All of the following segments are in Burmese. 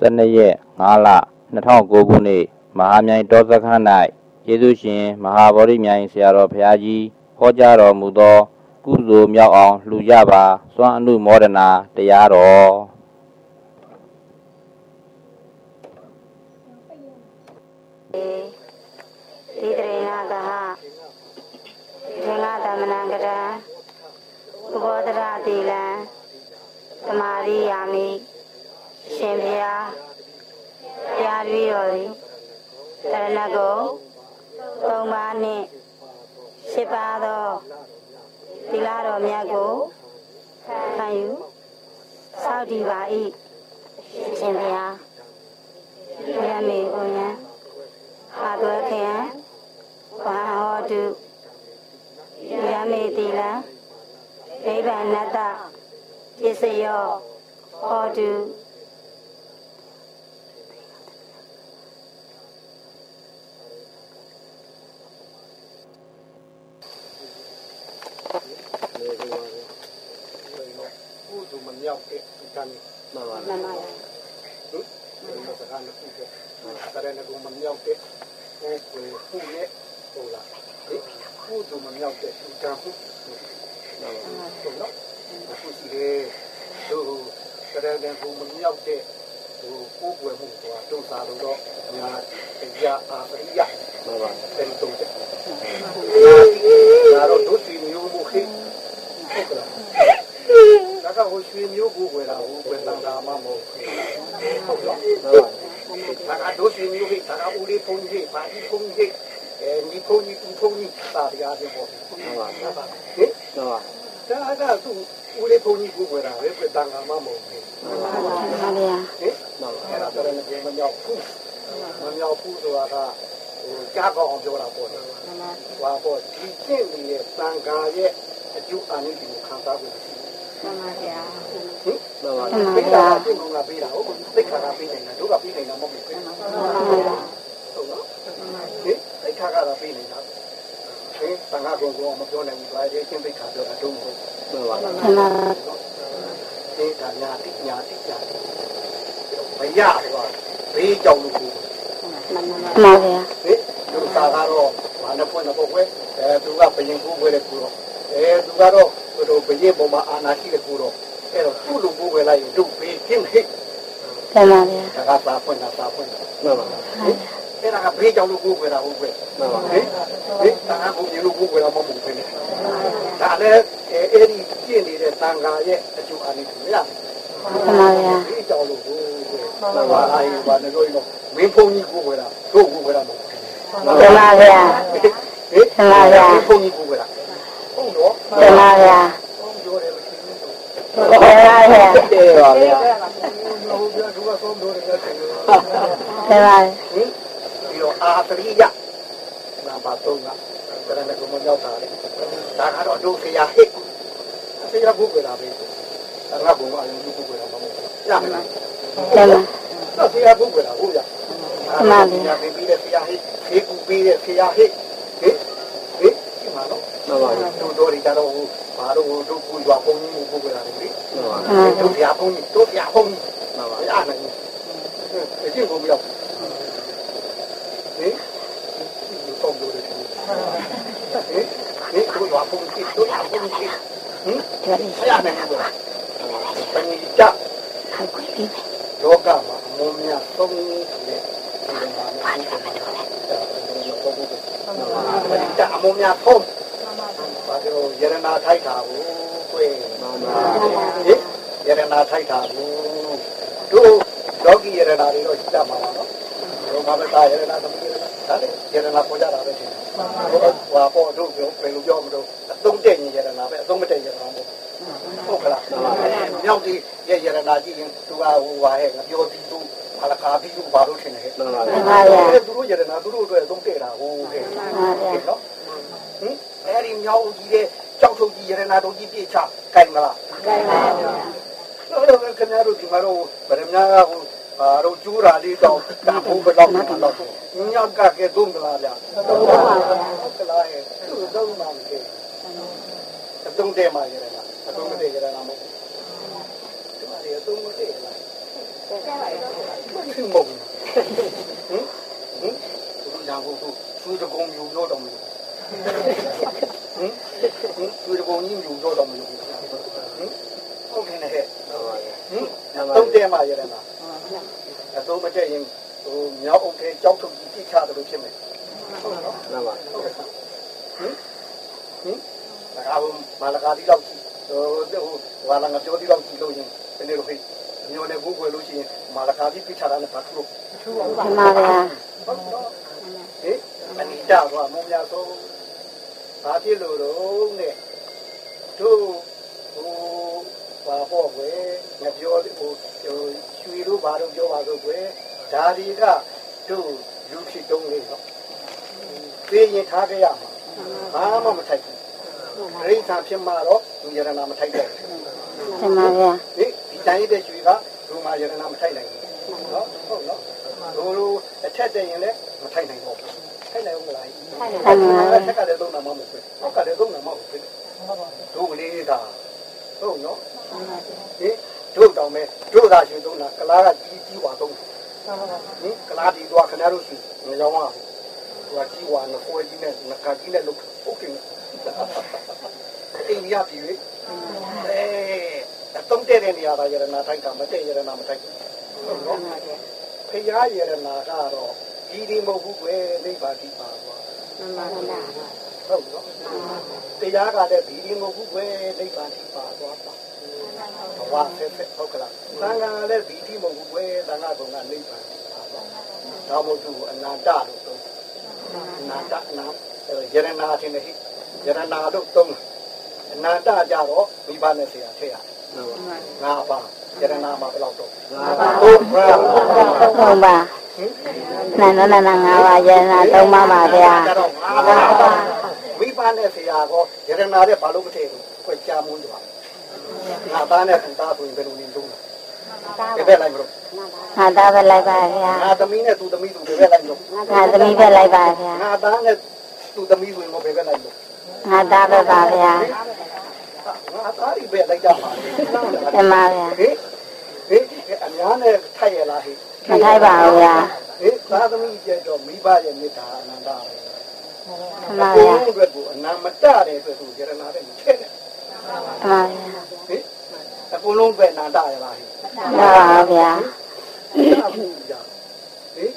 12ရက်5လ2009ခုနှစ်မဟာမြိုင်တောစခန်း၌ယေရှုရှင်မဟာဗောဓိမြိုင်ဆရာတော်ဘုရားကြီးဟောကြားတော်မူသော ကုသိုလ်မြောက်အောင်လှူကြပါ စွမ်းအမှုမောဒနာတရားတော်ဒီတရေငါကဟရေငါသမဏံကရံဥဘောဒရတိလံသမာရိယာမိ ရှင်ဘုရားတရားပြီးတော်သည်တရဏဂုံသုံးပါးနှင့်ရှစ်ပါးသောသီလတော်မြတ်ကိုခံယူစောင့်တည်ပါ၏ရှင်ဘုရားဘုရားမေဘုရားအာသွဲခေယံဘာဟောတုယမေတိလံနိဗ္ဗာန်တ္တပစ္စယောဟောတု သိုလ်မမြောက်တဲ့ဒီကံမှန်ပါနမယဟုတ်ဒီစကားနှစ်ခုတဲ့တရဏဂုံမမြောက်တဲ့ဟိုကိုခုနဲ့ဟိုလားဒီကုသိုလ်မမြောက်တဲ့ဒီကံဟုတ်ဟုတ်နော်အခုစီလေတို့တရဏဂုံမမြောက်တဲ့ဟိုကိုယ်ွယ်မှုဆိုတာတုံးစားလို့တော့ညာတရားအာပရိယမှန်ပါတဲ့တုံးတဲ့ဒါတော့ဒုတိယမျိုးမှုခိဟုတ်ကလားဒါ ကဟိုရွှေမျိုးကိုဝယ်တာဟိုဝယ်တန်တာမှမဟုတ်ဘူးဟုတ်လားဒါကဒုရွှေမျိုးဟိဒါကဦးလေးဖုန်းကြီးပါဒီဖုန်းကြီးအဲညီဖုန်းကြီးသူဖုန်းကြီးတာတရားတွေပေါ့ဟုတ်ပါဘူးဟင်ဟုတ်ပါဒါကသူဦးလေးဖုန်းကြီးကိုဝယ်တာပဲဝယ်တန်တာမှမဟုတ်ဘူးမလျာဟင်အဲ့ဒါတော့လည်းမမြောက်ဘူးမမြောက်ဘူးဆိုတာကဟိုကြားကောင်းအောင်ပြောတာပေါ့နော်ဟာပေါ့ဒီကျင့်နေတဲ့တန်ခါရဲ့အကျိုးအာနိသင်ကိုခံစားဖို့ရှိတယ် မမဗျာဟင်မှန်ပါဗျာပေးတာကပြင်ကုန်ကပေးတာဟုတ်သိခါကပေးနေတာတို့ကပေးနေတာမဟုတ်ဘူးဟုတ်နော်ဟင်သိခါကသာပေးနေတာဟင်တန်ခါကုန်ကုန်မပြောနိုင်ဘူးဒါရဲ့ချင်းသိခါပြောတာတို့မဟုတ်မှန်ပါမမဒီကညာတိညာတိညာတိမရတော့ဘေးကြောင်လို့ကိုမမဗျာဟင်တို့သာကတော့ဘာနဲ့ဖွင့်တော့ပွဲအဲသူကဘယင်ကိုပွဲတဲ့ကိုတော့အဲသူကတော့ တို့ဘယင်ပေါ်မှာအာနာရှိတဲ့ကိုတော့အဲ့တော့သူ့လိုကိုပွဲလိုက်ရင်တို့ဘေးကင်းဟိတ်မမဗျာဒါကသာဖွင့်တာသာဖွင့်တာမှန်ပါအဲ့ဒါကဘေးကြောင်လို့ကိုယ်ွယ်တာဟုတ်ပဲမှန်ပါဟင်ဟင်ဒါကကိုမြင်လို့ကိုယ်ွယ်တာမဟုတ်ဘူးပဲဒါလည်းအဲ့ဒီကျင့်နေတဲ့တန်ခါရဲ့အကျိုးအာနိသင်ရမမဗျာဘေးကြောင်လို့ကိုယ်ွယ်မှန်ပါအားရပါနေလို့ရောမင်းဖုန်းကြီးကိုယ်ွယ်တာတို့ကိုယ်ွယ်တာမဟုတ်ဘူးမမဗျာဟင်မင်းဖုန်းကြီးကိုယ်ွယ်တာဟု တ်တော့မမဗျာဟုတ်ပြောတယ်မရှိဘူးမမဗျာတဲ့ပါဗျာဟုတ်ပြောသူကဆုံးလို့ရတယ်တယ်မမဟင်ပြီးတော့အာတရိယနာပါတော့ကတရဏဂုံမရောက်တာလေဒါကတော့ဒုက္ခရဟိတ်ဆရာဘုရားပဲဒါကဘုံကအရင်ဘုရားမှာမဟုတ်ရမလားမမတော့ဆရာဘုရားဟုတ်ရဆရာပြီးတဲ့ဆရာဟိတ်ခေကူပြီးတဲ့ဆရာဟိတ်ဟိဟိ ဒီမှာနော်မှန်ပါဘူးတို့တို့ကြတော့ဘာလို့တို့ကိုရွာပုံကြီးကိုဘုရားလေလေတို့ဆရာဘုန်းကြီးတို့ဆရာဘုန်းကြီးမှန်ပါရနိုင်ဘူးအကျင့်ကိုမရောက်ဟင်ဒီတော့တို့တယ်ဟင်ဟင်တို့ရွာပုံကြီးတို့ရွာပုံကြီးဟင်ဒါလေးမရနိုင်ဘူးလားပဏိကြခောက်ခွေးလေးလောကမှာအမုန်းများသုံးတဲ့ဒီမှာဘာလို့လဲပဏိကြအမုန်းများသုံးဘာလို့ ယရနာထိုက်တာဘူးကွယ်မှန်ပါဟင်ယရနာထိုက်တာဘူးတို့လောကီယရနာတွေတော့ရှိတတ်မှာပါနော်တို့ဘာပဲတာယရနာသမီးယရနာဒါလေယရနာပေါ်ကြတာပဲရှင်ဟိုပေါ်တို့ပြောဘယ်လိုပြောမလို့အသုံးတဲ့ယရနာပဲအသုံးမတဲ့ယရနာမဟုတ်ဟုတ်ကလားမြောက်ဒီရဲ့ယရနာကြည့်ရင်သူကဟိုဟာဟဲ့ငါပြောပြီးသူအလကားပြီးသူဘာလို့ထင်လဲဟဲ့မှန်ပါဗျာသူတို့ယရနာသူတို့အတွက်အသုံးတဲ့တာဟိုဟဲ့နော်ဟင် အဲ့ဒီမြောက်ကြီးတဲ့ကြောက်ထုတ်ကြီးယရနာတို့ကြီးပြေချကြိုင်မလားကိုင်းပါဗျာတော့တော့ခင်ဗျားတို့ဒီမှာတော့ဗရမညာကဟိုအာတော့ကျူးတာလေးတော့တာဖို့ဘယ်တော့မှတော့ညောက်ကကဲသုံးမလားဗျာသုံးပါပါဟုတ်ကလားရဲ့သူ့သုံးမှမကဲအသုံးတဲ့မှရတာအသုံးမတဲ့ရတာမဟုတ်ဒီမှာလေအသုံးမတဲ့လားဟထင်မဟုတ်ဟင်ဟင်ဘုရားကိုသူတကုံမျိုးပြောတော်မူ ဟင်ဟင်သူတကုံကြီးမျိုးပြောတော်မူဟင်ဟုတ်တယ်နဲ့ဟဲ့ဟင်တုံးတဲမှာရတယ်မှာအသုံးမကျရင်ဟိုမြောက်အောင်ထဲကြောက်ထုတ်ကြည့်ချတယ်လို့ဖြစ်မယ်ဟုတ်နော်မှန်ပါဟင်ဟင်ဒါကမလာကားဒီလောက်ကြည့်ဟိုဟိုဘာလာငါပြောဒီလောက်ကြည့်လို့ရင်ဒီလိုဟိညိုနေဘူးခွေလို့ရှိရင်မလာကားဒီပြချတာနဲ့ပတ်လို့မှန်ပါဗျာဟုတ်တော့ဟေးအနိတာကမုံများဆုံး ဘာဖြစ်လို့တော့နဲ့တို့ဟိုဘာပေါ့ကွယ်ငါပြောဟိုဟိုရွှေတို့ဘာတို့ပြောပါဆိုကွယ်ဒါတွေကတို့လူဖြစ်တုံးလေးနော်သိရင်ထားကြရမှာဘာမှမထိုက်ဘူးရိစ္ဆာဖြစ်မှာတော့သူယရနာမထိုက်တော့ဘူးမှန်ပါဗျာဟေးဒီတိုင်းတဲ့ရွှေကဒုမာယရနာမထိုက်နိုင်ဘူးနော်ဟုတ်နော်တို့တို့အထက်တည်းရင်လည်းမထိုက်နိုင်တော့ဘူး ထိုက်နိုင်ဦးမလားမှန်ပါဗျာထက်ကလည်းသုံးနာမမဟုတ်ဘူး။ဟောက်ကလည်းသုံးနာမဟုတ်ဘူး။တို့ကလေးကဟုတ်နော်။ဟင်တို့တောင်မဲ့တို့သာရှင်သုံးနာကလားကကြီးကြီးွာသုံးတယ်။ဟင်ကလားဒီတော့ခင်ဗျားတို့ရှိငရောင်းပါ။ဟိုကကြီးွာနပွဲကြီးနဲ့နကကြီးနဲ့လုပ်ဟုတ်ကဲ့။အိမ်ရပြီလေ။အဲအတုံးတဲ့တဲ့နေရာသာရနာထိုက်ကမတဲ့ရနာမထိုက်ဘူး။ဟုတ်နော်။ဖရာရနာကတော့ ဒီဒီမဟုတ်ဘူးကွယ်နိဗ္ဗာန်ဒီပါသွား။မှန်ပါဗျာဟုတ်နော်တရားကလည်းဒီလိုမဟုတ်ဘူးပဲနိဗ္ဗာန်ထိပါသွားပါဘဝဆက်ဆက်ဟုတ်ကလားသံဃာလည်းဒီဒီမဟုတ်ဘူးပဲသံဃာဘုံကနိဗ္ဗာန်ထိပါသွားဒါမို့သူအနန္တလို့သုံးအနန္တနာယရနာတင်ဟိယရနာလို့သုံးအနန္တကြတော့မိဘနဲ့ဆရာထည့်ရငါပါယရနာမှာဘယ်လောက်တော့ငါပါဟုတ်ပါဟုတ်ပါ နန္ဒနာနာငါးပါးယန္နာသုံးပါပါဗျာကြတော့ငါပါမိဘနဲ့ဆရာကောယရနာတဲ့ဘာလို့မထည့်ဘူးခွဲချမွန်းကြပါငါသားနဲ့သူသားဆိုရင်ဘယ်လိုနေလုံးလဲဘယ်ပဲလိုက်မလို့ငါသားပဲလိုက်ပါဗျာငါသမီးနဲ့သူသမီးဆိုဘယ်ပဲလိုက်မလို့ငါသမီးပဲလိုက်ပါဗျာငါသားနဲ့သူသမီးဆိုရင်ဘယ်ပဲလိုက်မလို့ငါသားပဲပါဗျာငါသားဒီပဲလိုက်ကြပါမှန်ပါဗျာဟေးဟေးအများနဲ့ထိုက်ရလားဟေး မထိုက်ပါဘူးဗျာဟေးသားသမီးကျတော့မိဘရဲ့မေတ္တာအနန္တပဲမှန်ပါဘုဗျာရားအတွက်ကိုအနန္မတတဲ့အတွက်ဆိုယရနာတဲ့မထည့်နဲ့မှန်ပါဗျာဟေးအကုန်လုံးပဲအနန္တရလားဟေးမှန်ပါဗျာဟေး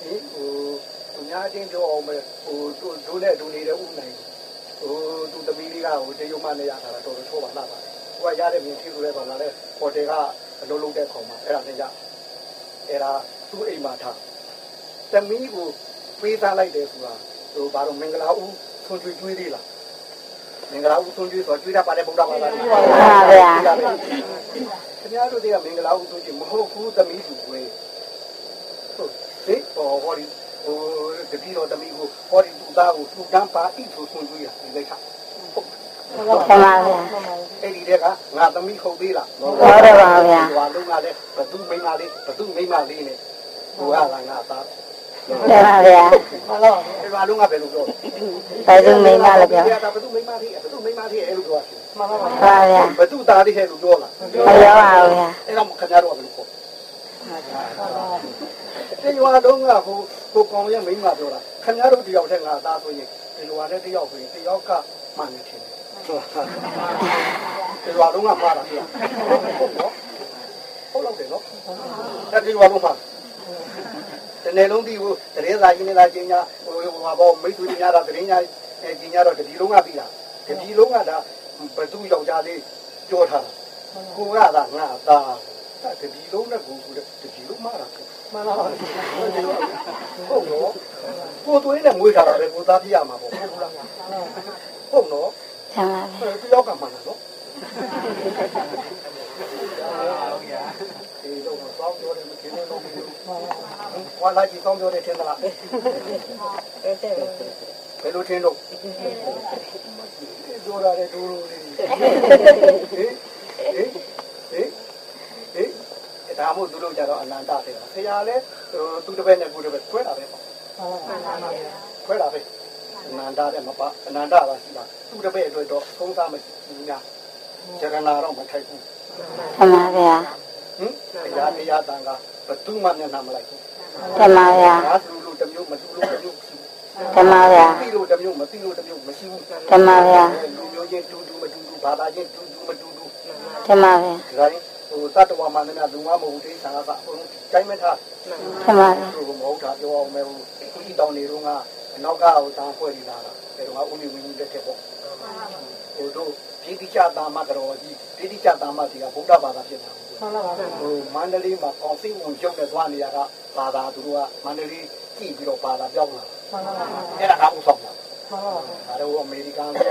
ဟေးဟိုအများချင်းပြောအောင်ပဲဟိုတို့တို့နဲ့တို့နေတဲ့ဥနိုင်ဟိုသူသမီးလေးကဟိုတေယုံမနဲ့ရတာတော့တော်တော်ချောပါလားပါဟိုကရတဲ့မြင်ထီလို့လဲပါလားလေဟိုတယ်ကအလုံးလုံးတဲ့ခေါင်မှာအဲ့ဒါနဲ့ရ အဲ့ဒါသူ့အိမ်မှာထားသမီးကိုပေးသားလိုက်တယ်ဆိုတာဟိုဘာလို့မင်္ဂလာဦးထွန်ကျွေးကျွေးသေးလားမင်္ဂလာဦးထွန်ကျွေးဆိုကျွေးတာပါတယ်ဗုဒ္ဓဘာသာမှန်ပါဗျာခင်ဗျားတို့တွေကမင်္ဂလာဦးထွန်ကျွေးမဟုတ်ဘူးသမီးလူွေးဟုတ်လေဟောဟောဒီဟိုတတိတော်တမီကိုဟောဒီသူသားကိုသူတန်းပါဣဆိုဆွန်ကျွေးရဒီလိုက်တာ ဟုတ်မှန်ပါဗျာအဲ့ဒီတဲ့ကငါသမီဟုတ်သေးလားဟုတ်တယ်ပါဗျာဟိုအလုံးကလည်းဘသူမိမလေးဘသူမိမလေးနဲ့ဟိုကလာငါသားမှန်ပါဗျာဟုတ်လားဒီအလုံးကဘယ်လိုပြောဘယ်သူမိန်းမလဲပြောဘသူမိမလေးဘသူမိမလေးအဲ့လိုပြောမှန်ပါပါမှန်ပါဗျာဘသူသားလေးဟဲ့လို့ပြောလားမပြောပါဘူးဗျာအဲ့တော့ခင်ဗျားတို့ကဘယ်လိုခေါ်ဒီရွာလုံးကဟိုဟိုကောင်ရဲ့မိမပြောတာခင်ဗျားတို့တယောက်တည်းငါသားဆိုရင်ဒီရွာနဲ့တယောက်ဆိုရင်တယောက်ကမှန်နေတယ် ဒီရွာလုံးကမှားတာပြဟုတ်နော်ဟုတ်တော့တယ်နော်တတိရွာလုံးမှာတနေ့လုံးဒီဟိုတရေစာကြီးနေတာချင်းညာဟိုဟိုဘောမိတ်ဆွေညာတာတရင်ညာအဲချင်းညာတော့တတိလုံးကပြီးတာတတိလုံးကဒါဘသူယောက်ျားလေးပြောထားတာကိုကသာငါသားတတိလုံးနဲ့ကိုကိုတတိလုံးမှားတာမှန်ပါပါဟုတ်နော်ကိုသွေးနဲ့မွေးထားတာပဲကိုသားပြရမှာပေါ့ဟုတ်လား ဟုတ်နော်မှန်ပါဗျာတယောက်ကမှန်တယ်နော်ဒီတော့စောင်းပြောတယ်မခင်လို့လို့ဟောလာကြည့်စောင်းပြောတယ်ထင်သလားဘယ်လိုထင်တော့ပြောရတယ်ဒူးလို့ဟေးဟေးဟေးဟေးဒါမှမဟုတ်သူတို့ကြတော့အနန္တတယ်ဆရာလဲသူတစ်ပည့်နဲ့ကိုတစ်ပည့်ခွဲတာပဲပေါ့ခွဲတာပဲအ နန္တတဲ့မပါအနန္တပါရှိတာသူတစ်ပည့်အတွက်တော့သုံးစားမရှိဘူးညာကျရနာတော့မထိုက်ဘူးမှန်ပါဗျာဟဟင်တရားတရားတန်ကဘသူမှမျက်နှာမလိုက်ဘူးဓမ္မဗျာငါလူလူတစ်မျိုးမလူလူတစ်မျိုးဓမ္မဗျာတိလို့တစ်မျိုးမတိလို့တစ်မျိုးမရှိဘူးဓမ္မဗျာလူမျိုးချင်းတူတူမတူတူဘာသာချင်းတူတူမတူတူဓမ္မဗျာဒါရင်ဟိုတတ္တဝါမှလည်းလူငါမဟုတ်သေးဆာကဘုံတိုင်းမထားဓမ္မဗျာသူကမဟုတ်တာပြောအောင်မယ်ဟိုခုကြီးတောင်းနေတော့က အနောက်ကဟိုတောင်းဖွဲ့လာတာအဲတော့ဦးနေဝင်းကြီးတက်တဲ့ပေါ့ဟိုတို့ပြည်တိကျတာမကြောကြီးပြည်တိကျတာမစီကဗုဒ္ဓဘာသာဖြစ်တာဟုတ်လားဟိုမန္တလေးမှာကောင်စီဝင်ရုပ်နဲ့သွားနေရတာဘာသာသူတို့ကမန္တလေးကြည့်ပြီးတော့ဘာသာပြောင်းလာအဲ့ဒါကဥဆောင်တာဒါတော့အမေရိကန်ကို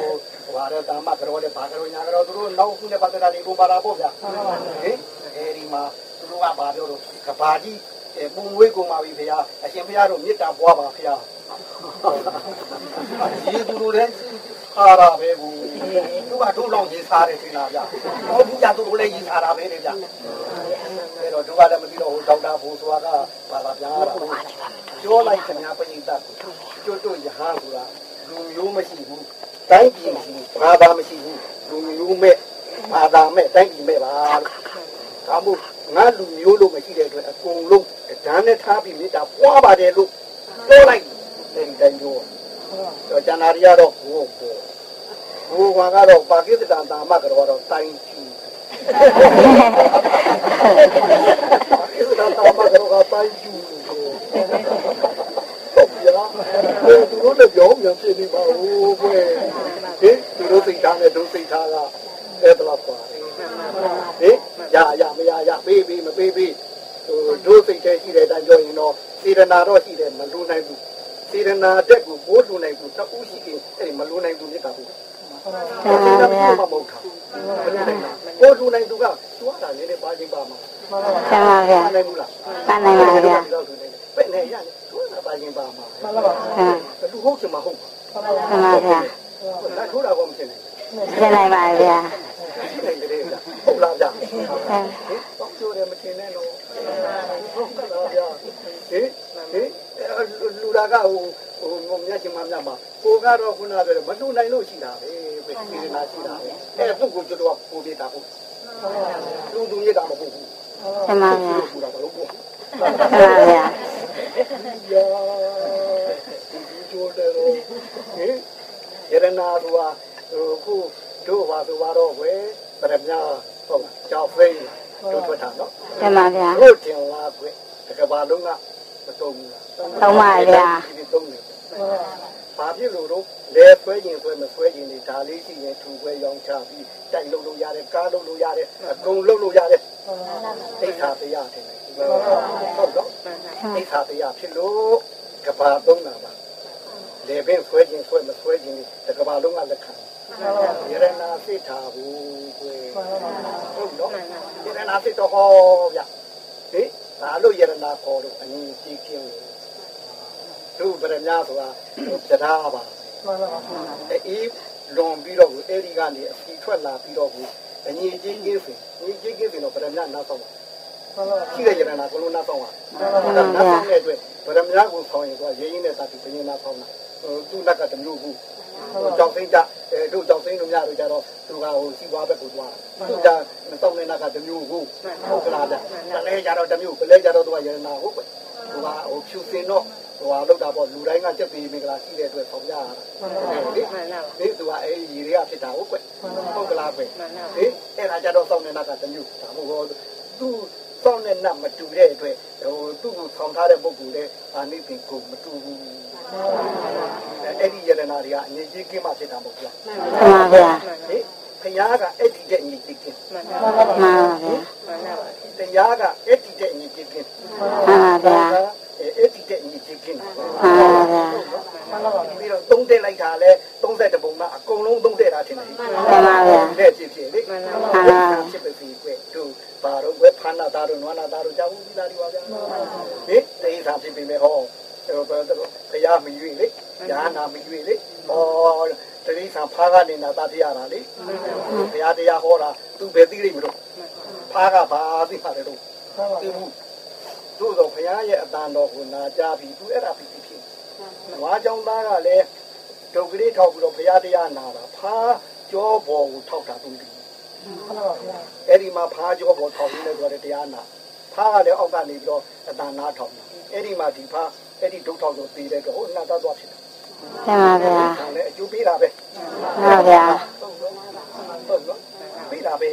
ဟိုဟာတော့တာမကြောတဲ့ဘာကြောညာကြောသူတို့နောက်ခုနဲ့ပတ်သက်တာတွေကိုပါလာပေါ့ဗျာဟင်အဲဒီမှာသူတို့ကဘာပြောတော့ကဘာကြီးအဲပုံဝေးကုန်ပါပြီခင်ဗျာအရှင်ဘုရားတို့မေတ္တာပွားပါခင် ဗျာဒီသူတို့လည်းအားရပဲဘူးသူကတို့လောက်ရေးစားတယ်ထင်လားဗျာဟောဘူးကြသူတို့လည်းရေးစားတာပဲလေဗျာအဲတော့တို့ကလည်းမသိတော့ဟိုဒေါက်တာဘိုးဆိုတာကဘာသာပြန်ရတာပြောလိုက်ခင်ဗျာပရိသတ်ကျွတ်တို့ရဟန်းဆိုတာလူမျိုးမရှိဘူးတိုင်းပြည်မရှိဘူးဘာသာမရှိဘူးလူမျိုးမဲ့ဘာသာမဲ့တိုင်းပြည်မဲ့ပါကာမှုငါလူမျိုးလို့မရှိတဲ့အတွက်အကုန်လုံးဓာတ်နဲ့ထားပြီးမေတ္တာပွားပါတယ်လို့ပြောလိုက် အဲဒီတိုင်းပြောတော့ကျန်တာတွေကတော့ဟိုဘောဟိုကောင်ကတော့ပါကစ္စတန်တာမကတော့တိုင်းချီပါကစ္စတန်တာမကတော့တိုင်းချီဟုတ်ပြာသူတို့လည်းပြောင်းပြန်ဖြစ်နေပါဘူးကွယ်ဟင်သူတို့စိတ်ထားနဲ့တို့စိတ်ထားကအဲ့ဒါတော့ပါဟင်ရရမရရပေးပေးမပေးပေးဟိုတို့စိတ်ထဲရှိတဲ့အတိုင်းပြောရင်တော့စေရနာတော့ရှိတယ်မလူနိုင်ဘူး စေရနာတက်ကိုဘိုးလူနိုင်ဘူးတအူးရှိရင်အဲ့ဒီမလူနိုင်ဘူးမြစ်တာဘူးဓမ္မစေရနာမဗျာမဟုတ်တာဘိုးလူနိုင်သူကသူကလည်းလည်းပါချင်းပါမှာဓမ္မဗျာနိုင်ဘူးလားကနိုင်ပါဗျာပဲ့နေရတယ်သူကပါချင်းပါမှာဓမ္မလူဟုတ်ချင်မဟုတ်ပါဓမ္မဗျာလက်ထိုးတာကောမဖြစ်နိုင်ဖြစ်နိုင်ပါဗျာဘူးနိုင်တယ်ဗျဟုတ်လားဗျဓမ္မဟင်တော့ကျိုးတယ်မထင်နဲ့တော့ဟုတ်ကဲ့လားဗျဟင်ဟင် လူလာကဟိုဟိုငုံမြချင်မှမြတ်မှာကိုကတော့ခုနကပြောမလူနိုင်လို့ရှိတာပဲပဲဒီနာရှိတာအဲသူ့ကိုကျွတ်တော့ပို့ပြတာဟုတ်လူသူရတာမဟုတ်ဘူးဓမ္မဗျာလူတာဘလို့ပေါ့ဓမ္မဗျာယာဒီကျိုးတယ်ဟင်ရတနာဆိုတာဟိုခုတို့ပါဆိုတော့ဝယ်ပရမညာဟုတ်လားကြောက်ဖိန်းတို့ထွက်တာနော်ဓမ္မဗျာတို့တင်လာကွတကဘာလုံးက မတုံးဘူးလားသုံးပါဗျာဒီတုံးတယ်ဘာဖြစ်လို့တော့လဲဆွဲရင်ဆွဲမဆွဲရင်ဒီဒါလေးရှိရင်ထူခွဲရောင်းချပြီးတိုက်လုံးလို့ရတယ်ကားလုံးလို့ရတယ်အကုန်လုံးလို့ရတယ်အိဋ္ဌာတရားတယ်ဟုတ်တော့အိဋ္ဌာတရားဖြစ်လို့ကဘာသုံးတာပါလေပင်ဆွဲခြင်းဆွဲမဆွဲခြင်းဒီကဘာလုံးကလက်ခံရရနာစိတ်ထားဘူးကွယ်ဟုတ်တော့ရရနာစိတ်တော့ဟောဗျဟေး ဒါလို့ယရနာခေါ်လို့အရင်ကြည့်ခင်းတို့ဗရမဆိုတာတရားပါအေးလွန်ပြီးတော့အဲဒီကနေအစီထွက်လာပြီးတော့အညီချင်းကြီးဖင်ညီချင်းကြီးဖင်တော့ဗရမနောက်ဆုံးရှိတဲ့ယရနာကလုံးနောက်ဆုံးပါနောက်ဆုံးတဲ့အတွက်ဗရမကိုဆောင်ရင်တော့ရင်းရင်းနဲ့သာပြီးပြင်းနောက်ဆုံးတာသူလက်ကတမျိုးဘူး ကြောက်သိန်းကြအဲတို့ကြောက်သိန်းတို့များတို့ကြတော့သူကဟိုစီပွားဘက်ကိုသွားသူကမတော့တဲ့နောက်ကတမျိုးဘူးဟုတ်ကလားဗျတလဲကြတော့တမျိုးကလဲကြတော့သူကရနာဟုတ်ပဲသူကဟိုဖြူစင်တော့ဟိုဟာလောက်တာပေါ့လူတိုင်းကစက်ပြီးမင်္ဂလာရှိတဲ့အတွက်ဆောင်ကြရတာလေဒီသူကအဲရီတွေကဖြစ်တာဟုတ်ကွဟုတ်ကလားပဲဟေးအဲ့ဒါကြတော့စောင်းတဲ့နောက်ကတမျိုးဒါမှမဟုတ်သူစောင်းတဲ့နတ်မတူတဲ့အတွက်ဟိုသူ့ကိုဆောင်ထားတဲ့ပုဂ္ဂိုလ်လည်းအာနိသင်ကိုမတူဘူး အဲ့ဒီယရနာတွေကအငြိကြီးကင်းမှဖြစ်တာမဟုတ်ဘူးဓမ္မဗျာဟေးဖယားကအဲ့ဒီတဲ့ညီကြီးကင်းမှန်ပါဗျာတရားကအဲ့ဒီတဲ့ညီကြီးကင်းမှန်ပါဗျာအဲ့ဒီတဲ့ညီကြီးကင်းမှန်ပါဗျာပြီးတော့သုံးတက်လိုက်တာလဲ30ပုံကအကုန်လုံးသုံးတက်တာထင်တယ်ဓမ္မဗျာတဲ့ဖြစ်ဖြစ်လေမှန်ပါဗျာဖြစ်ဖြစ်ပြီးကွတို့ဘာတော့ဝဲဖာနာသားတို့နွားနာသားတို့ကြောက်ဘူးသားတွေပါဗျာဟေးတေးသာဖြစ်ပြီးမယ်ဟော တရားမရွေလေညာနာမရွေလေဟောတတိဆံဖားကနေနာသားတရားတာလေဘုရားတရားဟောတာသူပဲသိလိမ့်မလို့ဖားကဘာသိပါလဲတော့သိဘူးတို့တော့ဘုရားရဲ့အတန်တော်ကိုနာကြပြီးသူအဲ့ဒါဖြစ်ဖြစ်နွားကြောင့်သားကလည်းဒုက္ခလေးထောက်ပြီးတော့ဘုရားတရားနာတာဖားကြောပေါ်ကိုထောက်တာသူဒီအဲ့ဒီမှာဖားကြောပေါ်ထောင်နေတယ်ဆိုတော့တရားနာဖားကလည်းအောက်ကနေပြီးတော့အတန်နာထောင်တာအဲ့ဒီမှာဒီဖား အဲ့ဒီဒုတ်ထောင်ဆိုတည်တဲ့တော့ဟိုနာတော့သွားဖြစ်တယ်တင်ပါဗျာဒါလည်းအကျိုးပေးတာပဲဟုတ်ဗျာဟုတ်တော့ဟုတ်တော့ပေးတာပဲ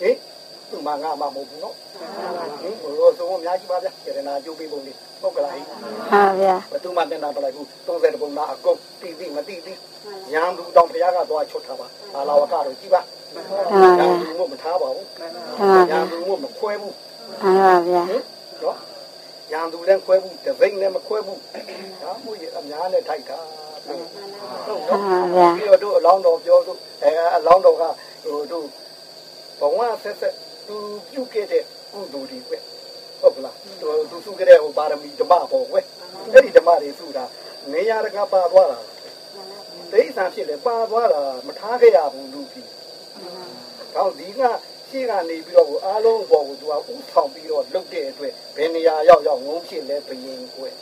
ဟင်သူမငါမမဟုတ်ဘူးနော်ဟင်ဘိုးဆုံးအများကြီးပါဗျာကျေနာအကျိုးပေးပုံလေးဟုတ်ကလားဟင်ဟုတ်ဗျာဘသူမှတင်တာပလိုက်ဘူး30ပုံနာအကုန်တီးတီးမတီးတီးရံသူတောင်ဖရားကသွားချွတ်ထားပါအာလာဝကတော့ကြည့်ပါတင်ပါရံဗျာသူမို့မထားပါဘူးတင်ပါရံဗျာသူမို့မခွဲဘူးဟုတ်ပါဗျာဟ င်နော်ရံသူလည်းခွဲဘူးတပိတ်လည်းမခွဲဘူးဒါမှမဟုတ်အများနဲ့ထိုက်တာဟုတ်ဟုတ်နော်ပါဗျာပြီးတော့တို့အလောင်းတော်ပြောဆိုအဲအလောင်းတော်ကဟိုတို့ဘဝဆက်ဆက်သူပြုခဲ့တဲ့ကုသိုလ်တွေပဲဟုတ်ကလားသူသူစုခဲ့တဲ့ဟိုပါရမီဓမ္မပေါ့ကွယ်အဲ့ဒီဓမ္မတွေစုတာနေရတကပါသွားတာဒိဋ္ဌာဖြစ်လေပါသွားတာမထားခဲ့ရဘူးလူကြီးတော့ဒီက ရှေ့ကနေပြီးတော့အားလုံးပေါ်ကိုသူကဥဆောင်ပြီးတော့လုတ်တဲ့အတွက်ဘယ်နေရာရောက်ရောက်ငုံဖြစ်လဲဘယင်ကွယ်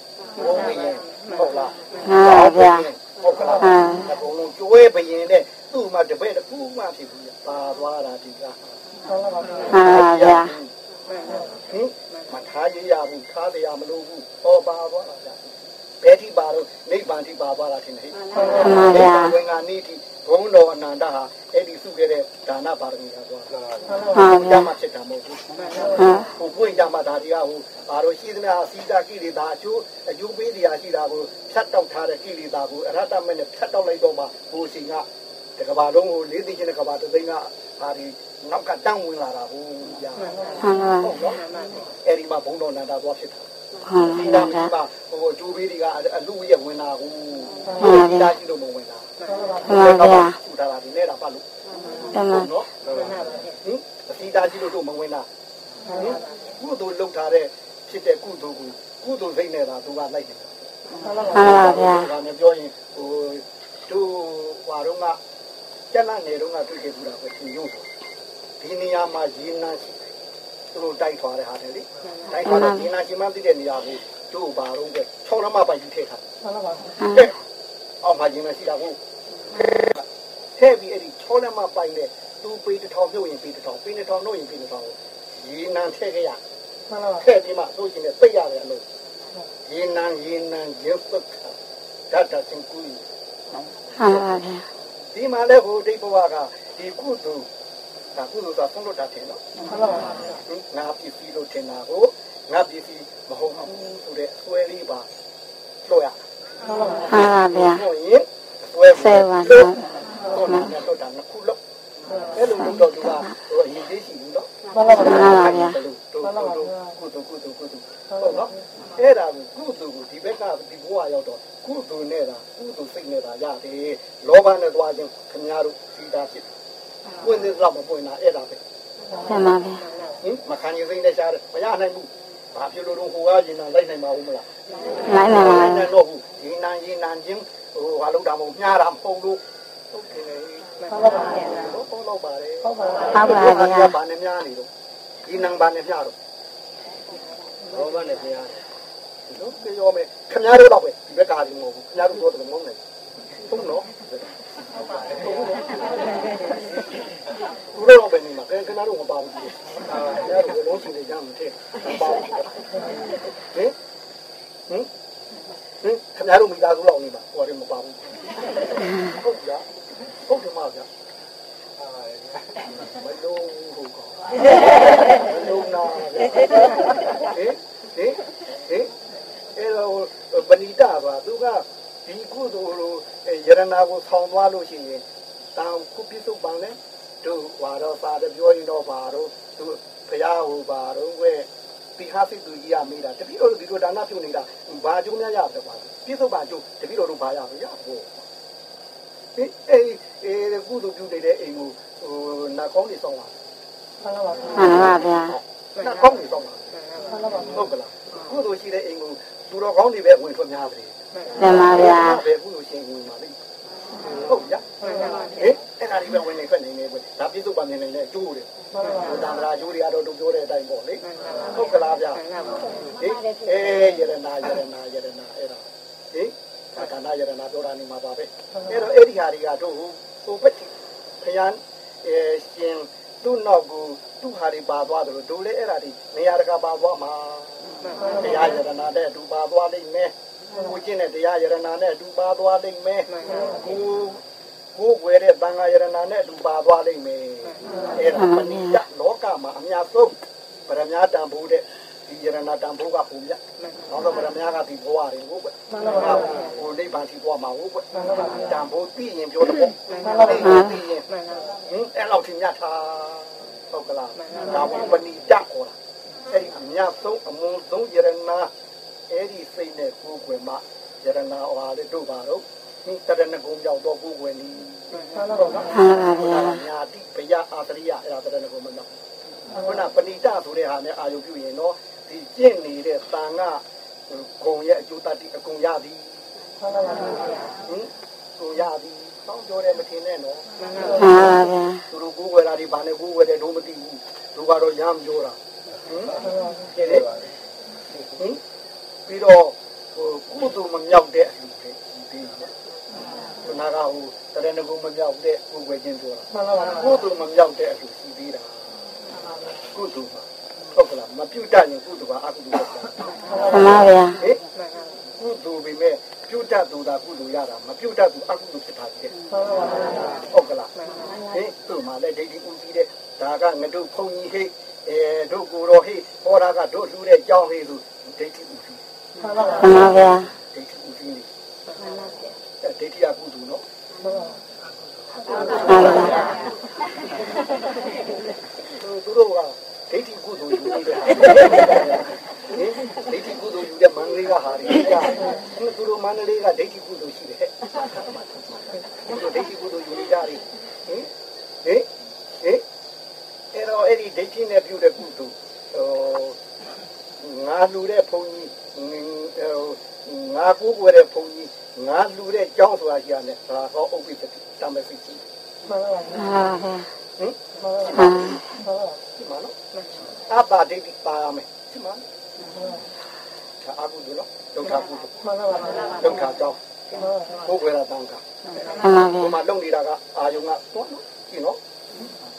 ငုံဘယင်ဟုတ်လားဟုတ်ဗျာဟုတ်ကလားဟုတ်အကုန်လုံးကျွဲဘယင်နဲ့သူ့မှာတပည့်တစ်ခုမှဖြစ်ဘူးပါသွားတာဒီကဟုတ်ပါဗျာဟင်မထားရရဘူးထားတရားမလို့ဘူးဟောပါသွားတာဗျဘယ်ထိပါတော့နိဗ္ဗာန်ထိပါသွားတာထင်တယ်ဟဲ့ဟုတ်ပါဗျာဝင်ငါနိတိ ဘုံတော်အနန္တဟာအဲ့ဒီစုခဲ့တဲ့ဒါနပါရမီဟာသွားတာဟုတ်ကြဗျာမှာဖြစ်တာမဟုတ်ဘူးဟုတ်ဟိုပွင့်ကြမှာဒါတွေကဟိုဘာလို့ရှိသမျှအစီတာကိလေသာအကျိုးအကျိုးပေးတရားရှိတာကိုဖြတ်တောက်ထားတဲ့ကိလေသာကိုအရဟတမနဲ့ဖြတ်တောက်လိုက်တော့မှဟိုရှင်ကတကဘာလုံးကိုလေးသိချင်းတဲ့ကဘာတသိန်းကဒါဒီနောက်ကတန်းဝင်လာတာဟိုရဟုတ်ပါဟုတ်နော်အဲ့ဒီမှာဘုံတော်နန္ဒာသွားဖြစ်တာဟုတ် ဒီပါနာမဗျာမှာဟိုအကျိုးပေးတွေကအလူရဲ့ဝင်လာဘူးဒီသားရှိလို့မဝင်တာဟုတ်ပါဗျာထူထားတာဒီနဲ့တာပတ်လို့တင်ပါနော်ဟင်အစီသားရှိလို့တို့မဝင်တာဟင်ကုသိုလ်လုပ်ထားတဲ့ဖြစ်တဲ့ကုသိုလ်ကိုကုသိုလ်စိတ်နဲ့သာသူကလိုက်နေတာဟုတ်ပါဗျာဒါနဲ့ပြောရင်ဟိုတို့ဟွာတော့ကကျက်လာနေတော့ကတွေ့ခဲ့ဘူးတာပဲသူရုပ်ဆိုဒီနေရာမှာရေနံရှိ သူတို့တိုက်ထွားတဲ့ဟာတယ်လေတိုက်ထွားတဲ့ရေနံရှိမှသိတဲ့နေရာကိုတို့ဘာတော့ပဲ၆လမှပိုက်ကြီးထည့်ထားဟုတ်တဲ့အောက်မှာရေနံရှိတာကိုထည့်ပြီးအဲ့ဒီ၆လမှပိုက်တဲ့သူပေတစ်ထောင်ပြုတ်ရင်ပေတစ်ထောင်ပေတစ်ထောင်နှုတ်ရင်ပေတစ်ထောင်ရေနံထည့်ခဲ့ရထည့်ပြီးမှဆိုရှင်နဲ့ပိတ်ရတယ်အလို့ရေနံရေနံရေဖတ်ဓာတ်ဓာတ်ချင်းကူဟုတ်ပါဗျာဒီမှာလည်းဟိုဒိဋ္ဌဘဝကဒီကုသိုလ် ဒါကုသိုလ်သာဆုံးလို့တာထင်နော်ငါပစ္စည်းလို့ထင်တာကိုငါပစ္စည်းမဟုတ်ဘူးဆိုတဲ့အစွဲလေးပါလို့ရဟုတ်ပါဗျာဟုတ်ရင်အစွဲဆယ်ပါတော့ဟုတ်တယ်တော့တာနှစ်ခုလို့အဲ့လိုလို့တော့သူကဟိုအရင်သေးရှိဘူးနော်ဟုတ်ပါဗျာတို့တို့ကုသိုလ်ကုသိုလ်ကုသိုလ်ဟုတ်နော်အဲ့ဒါကိုကုသိုလ်ကိုဒီဘက်ကဒီဘဝရောက်တော့ကုသိုလ်နဲ့တာကုသိုလ်စိတ်နဲ့တာရတယ်လောဘနဲ့သွားခြင်းခင်ဗျားတို့စီတာဖြစ် ပွင့်တဲ့လောက်မပွင့်တာအဲ့ဒါပဲတင်ပါဗျာဟင်မခံရင်စိတ်နဲ့ရှားတယ်မရနိုင်ဘူးဘာဖြစ်လို့တော့ဟိုကားရင်နာလိုက်နိုင်မှာဘူးမလားလိုက်ပါပါလိုက်နိုင်တော့ဘူးရင်နာရင်နာချင်းဟိုဘာလို့တာမဟုတ်ညားတာမဟုတ်လို့ဟုတ်တယ်ဟုတ်ပါပါဟုတ်ပါပါတယ်ဟုတ်ပါဟုတ်ပါဗျာဘာနဲ့များနေတော့ဒီနံဘာနဲ့များတော့ဘောဘာနဲ့များတယ်တို့ပြောမယ်ခင်ဗျားတို့တော့ပဲဒီဘက်ကဒီမဟုတ်ဘူးခင်ဗျားတို့တော့မဟုတ်နိုင်ဘူးနော်ဘူး တော့ပဲနေမှာခင်ဗျားတို့မပါဘူးအာခင်ဗျားတို့လုံးချင်နေကြမှာတဲ့မပါဘူးဟင်ဟင်ဟင်ခင်ဗျားတို့မိသားစုလောက်နေမှာဟောတယ်မပါဘူးဟုတ်ကြဟုတ်တယ်မဗျာမလုံးဟုတ်ကောမလုံးနာဟင်ဟင်ဟင်အဲ့တော့ပဏိတာပါသူကဒီကုသိုလ်လိုယရနာကိုဆောင်းသွားလို့ရှိရင်တောင်ခုပြစ္ဆုတ်ပန်လဲ တို့ဟွာတော့ပါတော့ပြောရင်တော့ပါတော့သူဘုရားဟူပါတော့ကွဒီဟာစိတ်သူကြီးကမိတာတပည့်တော်ဒီလိုဒါနပြုနေတာဘာကျိုးများရတယ်ပါပြစ္ဆုတ်ပန်ကျိုးတပည့်တော်တို့ဘာရမရဘူးအေးအေးအေးကုသိုလ်ပြုနေတဲ့အိမ်ကိုဟိုနာကောင်းနေဆောင်ပါဟုတ်ပါဗျာနာကောင်းနေဆောင်ပါဟုတ်ကလားကုသိုလ်ရှိတဲ့အိမ်ကိုသူတော်ကောင်းတွေပဲဝင်ထွက်များတယ်တင်ပါဗျာဘယ်ကုသိုလ်ရှင်ဝင်ပါလိမ့် ဟုတ်ရဟင်အဲ့ဒါဒီပဲဝင်နေခွက်နေနေပဲဒါပြစ္ဆုတ်ပန်နေနေနဲ့ကျိုးတယ်တန္တရာကျိုးတွေကတော့တို့ပြောတဲ့အတိုင်းပေါ့လေဟုတ်ကလားဗျဟင်အေးယရနာယရနာယရနာအဲ့ဒါဟင်ဒါကနာယရနာပြောတာနေမှာပါပဲအဲ့တော့အဲ့ဒီဟာတွေကတို့ဟိုဘက်ခရမ်းအဲရှင်သူ့နောက်ကိုသူ့ဟာတွေပါသွားတယ်လို့တို့လည်းအဲ့ဒါတွေနေရာတကာပါသွားမှာတရားယရနာတဲ့အတူပါသွားလိမ့်မယ် ကိုကျင့်တဲ့တရားယရနာနဲ့အတူပါသွားလိမ့်မယ်ကိုကိုဝယ်တဲ့တန်ခါယရနာနဲ့အတူပါသွားလိမ့်မယ်အဲ့ဒါပဏိတလောကမှာအများဆုံးပရမညာတန်ဖိုးတဲ့ဒီယရနာတန်ဖိုးကပုံမြတ်နောက်တော့ပရမညာကဒီဘဝတွေဟုတ်ပဲဟိုနိဗ္ဗာန်ရှိသွားမှာဟုတ်ပဲတန်ဖိုးသိရင်ပြောတော့သိရင်ဟင်အဲ့လောက်ထိမြတ်တာဟုတ်ကလားဒါဝပဏိတခေါ်တာအဲ့ဒီအများဆုံးအမွန်ဆုံးယရနာ အဲ့ဒီစိတ်နဲ့ကိုယ်ွယ်မှယရနာဟောလေတို့ပါတော့ဒီတရဏဂုံကြောင့်တော့ကိုယ်ွယ်နီးမှန်ပါဗျာညာတိပယအာတရိယအဲ့ဒါတရဏဂုံမနော်ခုနပဏိတဆိုတဲ့ဟာနဲ့အာယုပြုရင်တော့ဒီကျင့်နေတဲ့တန်ကဂုံရဲ့အကျိုးတတ္တိအကုန်ရသည်ဟင်ကိုရသည်တောင်းပြောတယ်မထင်နဲ့နော်မှန်ပါဗျာသူတို့ကိုယ်ဝယ်လာဒီဘာနဲ့ကိုယ်ဝယ်တယ်တို့မသိဘူးတို့ကတော့ရမ်းပြောတာဟင်ကဲလေဟင် ပြီးတော့ဟိုကုသိုလ်မမြောက်တဲ့အလူတွေဒီခုနကဟိုတရဏဂုံမမြောက်တဲ့ကိုယ်ဝယ်ခြင်းပြောတာကုသိုလ်မမြောက်တဲ့အလူရှိသေးတာကုသိုလ်မှာဟုတ်ကလားမပြုတ်တတ်ရင်ကုသိုလ်ကအကုသိုလ်ပဲမှန်ပါဗျာဟင်ကုသိုလ်ပဲမဲ့ပြုတ်တတ်သူတာကုသိုလ်ရတာမပြုတ်တတ်သူအကုသိုလ်ဖြစ်တာကြီးတယ်ဟုတ်ကလားဟင်သူ့မှာလည်းဒိဋ္ဌိဥရှိတဲ့ဒါကငါတို့ဖုန်ကြီးဟိအဲတို့ကိုယ်တော်ဟိဟောတာကတို့လှူတဲ့ကြောင်းဟိဆိုဒိဋ္ဌိဥရှိ မှန်ပါဗျာဒိဋ္ဌိဥရှိနေအဲဒိဋ္ဌိကကုသိုလ်နော်မှန်ပါဗျာသူတို့ကဒိဋ္ဌိကုသိုလ်ယူနေတဲ့ဟင်ဒိဋ္ဌိကုသိုလ်ယူတဲ့မန္တလေးကဟာရီကသူတို့မန္တလေးကဒိဋ္ဌိကုသိုလ်ရှိတယ်သူတို့ဒိဋ္ဌိကုသိုလ်ယူနေကြတယ်ဟင်ဟင်ဟင်အဲ့တော့အဲ့ဒီဒိဋ္ဌိနဲ့ပြုတဲ့ကုသိုလ်ဟိုငါလူတဲ့ဘုံကြီး ငါကိုကိုရတဲ့ဘုံကြီးငါလူတဲ့ကျောင်းဆိုတာရှိရတယ်ဒါတော့ဥပ္ပိတ္တိတမသိကြီးမှန်ပါဗျာဟင်အာဒီမှာနော်အပါဒိဋ္ဌိပါရမယ်ဒီမှာဒါအကုသိုလ်နော်ဒုက္ခကုသိုလ်ဒုက္ခကြောင့်ဘုရားတန်ခါမှန်ပါဗျာဒီမှာလုံနေတာကအာယုံကတော့နော်ကြည့်နော်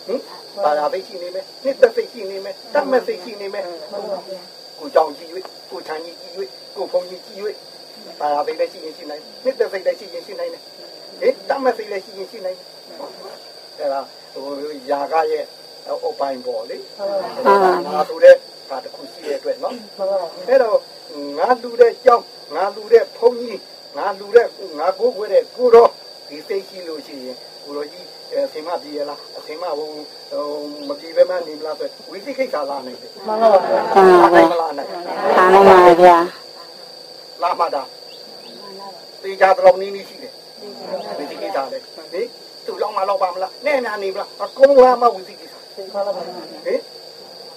ဟင်ပါရသိရှိနေမယ်နှစ်သက်သိရှိနေမယ်တတ်မဲ့သိရှိနေမယ် ကိုကြောင်ကြည့်၍ကိုချမ်းကြီးကြည့်၍ကိုဖုံကြီးကြည့်၍ပါရသိလည်းရှိရင်ရှိနိုင်နှစ်သက်သိလည်းရှိရင်ရှိနိုင်တယ်ဟင်တတ်မဲ့သိလည်းရှိရင်ရှိနိုင်တယ်ဒါဟိုຢာကရဲ့အပိုင်းပေါ်လေငါလူတဲ့ဟာတစ်ခုရှိတဲ့အတွက်နော်အဲ့တော့ငါလူတဲ့ကြောင်းငါလူတဲ့ဖုံကြီးငါလူတဲ့ငါကိုးခွဲတဲ့ကိုတော့ဒီသိရှိလို့ရှိရင်ကိုရောကြီး အစင်မပြေလားအစင်မဟိုမပြေပဲမနေမလားဆိုဝိသိကိစ္စလာနေတယ်မှန်ပါဗျာမလားနဲ့အာနိုင်ပါဗျာလာမှတာတေချာတော်နည်းနည်းရှိတယ်ဝိသိကိစ္စလေဟင်သူ့လောက်မလောက်ပါမလားနဲ့များနေမလားအကုန်လာမှဝိသိကိစ္စဟင်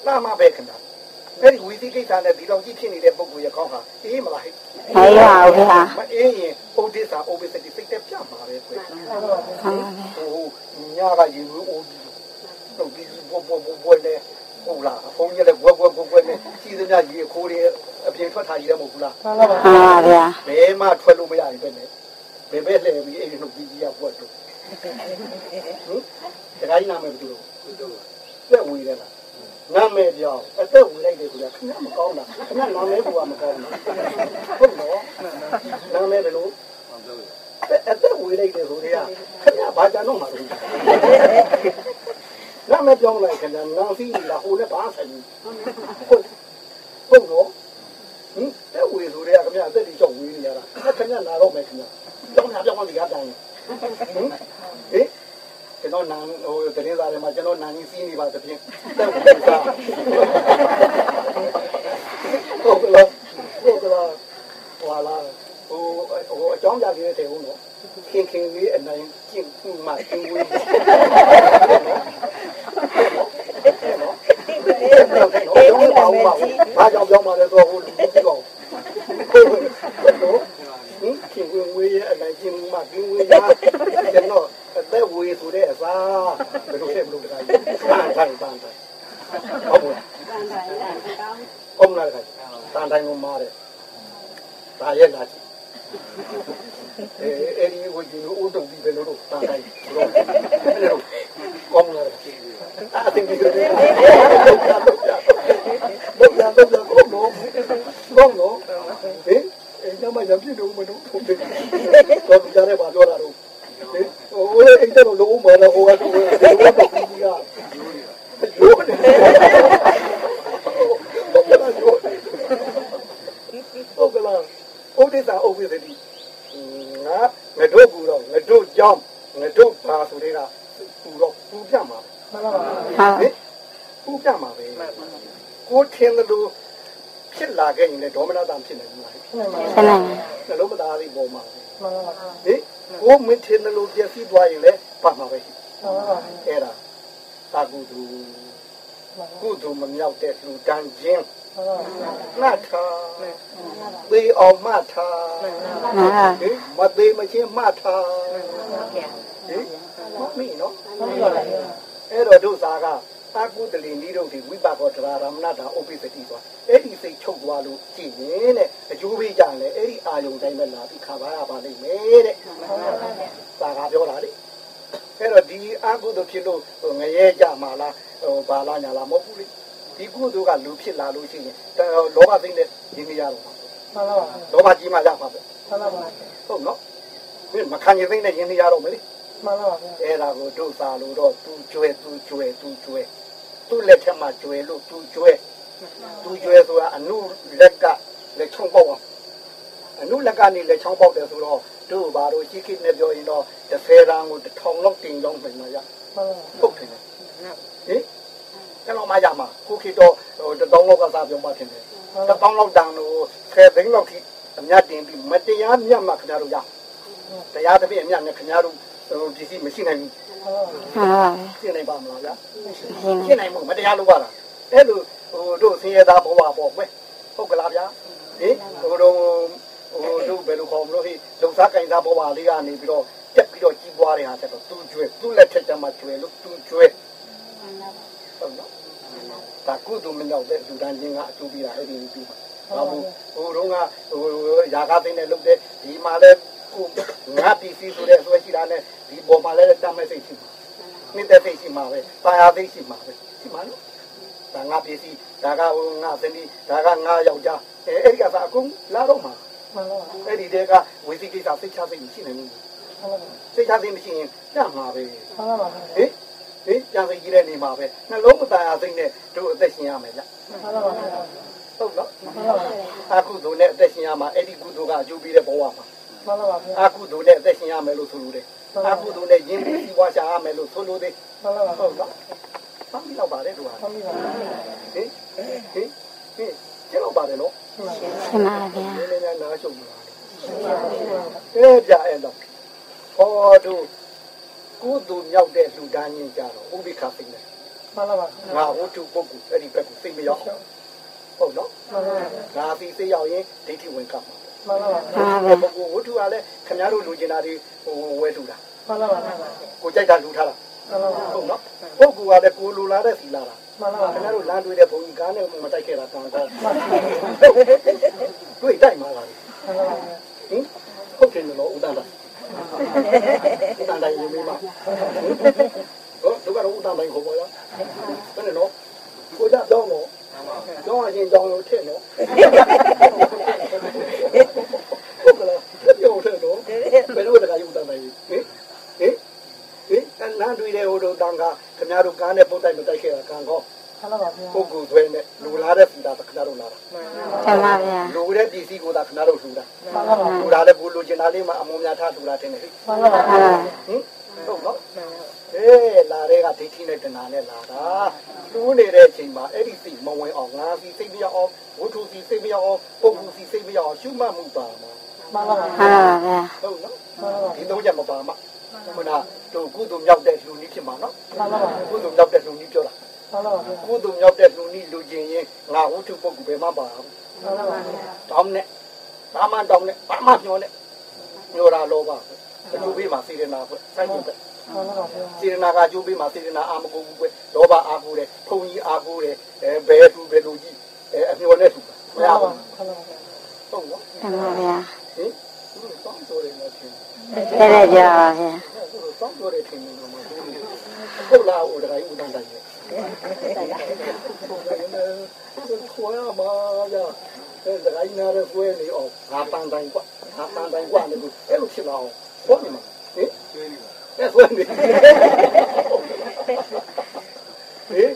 လာမှပဲခင်ဗျာ အဲ့ဒီဝိသိကိစ္စနဲ့ဒီလောက်ကြီးဖြစ်နေတဲ့ပုံကိုရကောင်းဟာအေးမလားဟဲ့မေးပါဦးဗျာမအေးရင်ဥဒိစ္စဥပ္ပစ္စတိစိတ်တက်ပြမှာပဲကွယ်မှန်ပါဗျာဟိုညာကယူလို့အိုးဒီတော့ဒီဘောဘောဘောဘောလေဟုတ်လားအဖုံးကြီးလည်းဘွက်ဘွက်ဘွက်ဘွက်နဲ့စီးသမျှကြီးခိုးတွေအပြင်ထွက်ထားကြီးလည်းမဟုတ်ဘူးလားမှန်ပါဗျာဘယ်မှထွက်လို့မရရင်ပဲနဲ့ဘယ်ပဲလှည့်ပြီးအဲ့ဒီနှုတ်ကြီးကြီးကဘွက်တော့ဟင်တခါကြီးနာမည်ဘယ်သူလို့သက်ဝေတယ်လား နာမည်ပြောင်းအသက်ဝေလိုက်တယ်ဆိုတာခင်ဗျမကောင်းတာခင်ဗျနာမည်ကမကောင်းဘူးဟုတ်တော့နာမည်ဘယ်လိုအသက်ဝေလိုက်တယ်ဆိုတွေကခင်ဗျာဘာကြတော့မှာလို့နာမပြောင်းလိုက်ခင်ဗျာနာစီလာဟိုလည်းဘာဆိုင်ဟုတ်ဟုတ်တော့ဟင်တဲ့ဝေဆိုတွေကခင်ဗျာအသက်ကြီးကြောက်ဝေးနေရတာခင်ဗျာနာတော့မယ်ခင်ဗျာကြောင်းညာပြောင်းနေရတိုင်းဟင်ဟင် ကျွန်တော်နာဟိုတရင်သားတွေမှာကျွန်တော်နာကြီးစီးနေပါသဖြင့်တက်ဝေးစားဟုတ်ကလားဟုတ်ကလားဟွာလာဟိုဟိုအကြောင်းကြကြီးတဲ့တဲ့ဟုတ်နော်ခင်ခင်လေးအနိုင်ကျင့်မှုမှကျင်းဝေးတယ်ဘာကြောင့်ပြောင်းมาလဲဆိုဟိုလူကြီးကောင်ဟ င်ခင်ဝင်ဝေးရဲ့အနိုင်ကျင့်မှုမှကျင်းဝေးရကျွန်တော်အသက်ဝေးဆိုတဲ့အစားဘယ်လိုလဲဘယ်လိုတခါကြီးတန်ထိုင်တန်ထိုင်ဟုတ်ဘူးတန်ထိုင်ဟုတ်လားတန်ထိုင်ကိုမားတယ်ဒါရဲ့လာကြည့်အဲအဲ့ဒီဝကြီးကိုတုံပြီးပဲလို့တော့တာတိုင်းတော့ကောင်းလာတယ်အတင်းကြီးတယ်ဘုရားဘုရားကောင်းတော့ကောင်းတော့ဟင် အဲ့ညမရပြည့်တော့မလို့ဖုန်းတယ်တော့ကြားရပါတော့တာတော့ဟင်ဟိုအဲ့တော့လုံးမလာဟိုကတော့ဒီတော့ပြီးရရိုးတယ်ဟုတ်ကလားဥဒိတာဥပ္ပဒတိငါငါတို့ကူတော့ငါတို့ကြောင်းငါတို့ဘာဆိုတဲ့ကပူတော့ပူပြမှာဟုတ်ဟင်ပူပြမှာပဲကိုထင်တယ်လို့ ဖြစ်လာခဲ့ရင်လည်းဒေါမနတာဖြစ်နေမှာဆနိုင်နှလုံးမသားလေးပေါ်မှာဟင်ကိုမင်းထင်တယ်လို့ပြည့်စည်သွားရင်လည်းပါမှာပဲအဲ့ဒါသာကုသူကုသူမမြောက်တဲ့လူတန်းချင်းငါထားသေအောင်မထားနာဟင်မသေးမချင်းမှတ်ထားဟင်မမီနော်အဲ့တော့တို့သားက အကုတလီနီးတို့ဒီဝိပါကောတရာရမဏတာဥပ္ပိသတိသွားအဲ့ဒီစိတ်ချုပ်သွားလို့ကြည်ရင်တဲ့အကျိုးပေးကြတယ်အဲ့ဒီအာယုန်တိုင်းပဲလာပြီးခါပါရပါလိမ့်မယ်တဲ့သာကပြောတာလေအဲ့တော့ဒီအကုသိုလ်ဖြစ်လို့ငရဲကြမှာလားဟိုဘာလားညာလားမဟုတ်ဘူးလေဒီကုသိုလ်ကလူဖြစ်လာလို့ရှိရင်လောဘသိတဲ့ရင်းနေရတော့မှာလောဘကြီးမှရမှာပဲဟုတ်နော်မင်းမခံရင်သိနေရင်နေရတော့မလေအဲ့ဒါကိုတို့စာလို့တော့သူကျွဲသူကျွဲသူကျွဲ သူလက်ထက်မှာကျွဲလို့သူကျွဲသူကျွဲဆိုတာအနုလက်ကလက်ချုံပေါက်အောင်အနုလက်ကနေလက်ချောင်းပေါက်တယ်ဆိုတော့တို့ဘာလို့ရှိခိနဲ့ပြောရင်တော့30ရန်ကို1000လောက်တင်တော့ပြင်မှာရဟုတ်တယ်ဟင်ကျွန်တော်မှရမှာခုခေတ်တော့1000လောက်ကစားပြောမှထင်တယ်1000လောက်တန်လို့10သိန်းလောက်ထိအများတင်ပြီးမတရားမြတ်မှခင်ဗျားတို့ရတရားတစ်ပြည့်အမြတ်နဲ့ခင်ဗျားတို့ပစ္စည်းမရှိနိုင်ဘူး ဟုတ်ပါရှင်းနိုင်ပါမလားဗျာဘူးရှင်းနိုင်မှုမတရားလို့ပါလားအဲ့လိုဟိုတို့ဆင်းရဲသားဘဝပေါ့ကွယ်ဟုတ်ကလားဗျာဟင်ဟိုတော့ဟိုတို့ဘယ်လိုခေါ်မလို့ဟိလုံစားကင်စားဘဝလေးကနေပြီးတော့တက်ပြီးတော့ကြီးပွားတဲ့ဟာဆက်တော့သူ့ကျွဲသူ့လက်ထက်ကျမှကျွဲလို့သူ့ကျွဲဟုတ်နော်ဒါကုသိုလ်မရောက်တဲ့လူတန်းချင်းကအကျိုးပေးတာအဲ့ဒီပြီးပါဘာဘူးဟိုတော့ကဟိုຢာကားသိနေလို့တဲ့ဒီမှာလဲ ကိုငါပစ္စည်းဆိုတဲ့ဆွဲရှိတာနဲ့ဒီပေါ်မှာလည်းတတ်မဲ့စိတ်ရှိမှာနှစ်သက်စိတ်ရှိမှာပဲပါရသိရှိမှာပဲရှိမှာလို့ဒါငါပစ္စည်းဒါကဟိုငါသမီးဒါကငါယောက်ျားအဲအဲ့ဒီကသာအကုန်လာတော့မှာအဲ့ဒီတဲကဝိသိကိစ္စစိတ်ချစိတ်ရှိနေလို့စိတ်ချစိတ်မရှိရင်တတ်မှာပဲဟုတ်ပါပါဟင်ဟင်ကြံစိတ်ကြီးတဲ့နေမှာပဲနှလုံးမတန်ရစိတ်နဲ့တို့အသက်ရှင်ရမယ်လားဟုတ်ပါပါဟုတ်တော့အခုတို့နဲ့အသက်ရှင်ရမှာအဲ့ဒီကုသိုလ်ကအကျိုးပေးတဲ့ဘဝမှာ အခုတို့နဲ့အသက်ရှင်ရမယ်လို့ဆိုလို့တယ်အခုတို့နဲ့ယဉ်ပြီးပြီးွားရှာရမယ်လို့ဆိုလို့တယ်ဟုတ်တော့ဘာလို့လောက်ပါလဲသူကဟင်ဟင်ဟင်ဟင်ကျတော့ပါတယ်နော်ဆနာဗျာနည်းနည်းများနားရှုပ်နေတာအဲကြအဲ့တော့ဟောတို့ကိုယ်သူမြောက်တဲ့လူသားချင်းကြတော့ဥပိ္ပခသိနေငါဝတ္ထုပုဂ္ဂိုလ်အဲ့ဒီဘက်ကိုသိမရောက်ဟုတ်နော်ငါသိသိရောက်ရင်ဒိဋ္ဌိဝင်ကပ်မှာ ဟုတ်ပါပုဂ္ဂိုလ်ဝတ္ထုကလည်းခင်ဗျားတို့လူကျင်တာတွေဟိုဝဲထူတာကိုကြိုက်တာလူထားတာဟုတ်နော်ပုဂ္ဂိုလ်ကလည်းကိုလူလာတဲ့စီလာတာခင်ဗျားတို့လမ်းတွေ့တဲ့ဘုံကြီးကားနဲ့မတိုက်ခဲ့တာကံကောင်းတွေ့တိုက်မှာလားဟင်ဟုတ်တယ်နော်ဦးတန်းတာဦးတန်းတိုင်းရေးမေးပါဟောတို့ကတော့ဦးတန်းတိုင်းခေါ်ပါလားဘယ်နဲ့နော်ကိုကြတော့နော်တော့အရင်ကြောင်းလို့ထည့်နော်ဟုတ်ကလားပြောတယ်နော်ဘယ်လိုတကယူတန်းတိုင်းဟင်ဟင်ဟင်လမ်းတွေ့တဲ့ဟိုတို့တန်းက ခင်ဗျားတို့ကားနဲ့ပုတ်တိုက်မတိုက်ခဲ့တာကံကောင်းပုဂ္ဂိုလ်သွဲနဲ့လူလာတဲ့စီတာခင်ဗျားတို့လာတာဆနာဗျာလူတဲ့ပစ္စည်းကိုသာခင်ဗျားတို့လှူတာလှူတာလည်းဘူးလူကျင်တာလေးမှအမုံများထားလှူတာတင်တယ်ဟင်ဟုတ်ပါဟုတ်နော်အေးလာတဲ့ကဒိဋ္ဌိနဲ့တဏှာနဲ့လာတာလှူနေတဲ့အချိန်မှာအဲ့ဒီစိတ်မဝင်အောင်ငါစီစိတ်မရောက်အောင်ဝတ္ထုစီစိတ်မရောက်အောင်ပုဂ္ဂိုလ်စီစိတ်မရောက်အောင်ရှုမှတ်မှုပါမှာဟုတ်ပါဗျာဟုတ်နော်ဒီတော့ကြမပါမှာ မနာတို့ကုသိုလ်မြောက်တဲ့လူနည်းဖြစ်မှာနော်ကုသိုလ်မြောက်တဲ့လူနည်းပြောတာကုသိုလ်မြောက်တဲ့လူနည်းလူချင်းရင်ငါဝတ္ထုပုဂ္ဂိုလ်ပဲမှပါအောင်တောင်းနဲ့ဘာမှတောင်းနဲ့ဘာမှညှောနဲ့ညှောတာလောဘအကျိုးပေးမှာစေရနာပဲစိုက်ဖို့ပဲစေရနာကအကျိုးပေးမှာစေရနာအာမကုန်ဘူးပဲလောဘအာကိုတယ်ဖုံကြီးအာကိုတယ်အဲဘယ်သူဘယ်လူကြီးအဲအမျောနဲ့သူမရဘူးဟုတ်နော်ဆနာဗျာဟင်သူတို့စောင်းတော်တယ်လို့ထင် တဲ့တဲ့ကြပါဗျာ သူတို့စောင်းတော်တယ်ထင်နေတော့မှသူတို့ဟုတ်လားဟိုတခါကြီးဦးတန်းတိုင်းရဲ့ခေါ်ရမှာကြအဲတခါကြီးနားရဲဆွဲနေအောင်ငါပန်းတိုင်းกว่าငါပန်းတိုင်းกว่าလည်းအဲ့လိုဖြစ်လာအောင်ဟောနေမှာဟင်အဲဆွဲနေဟေး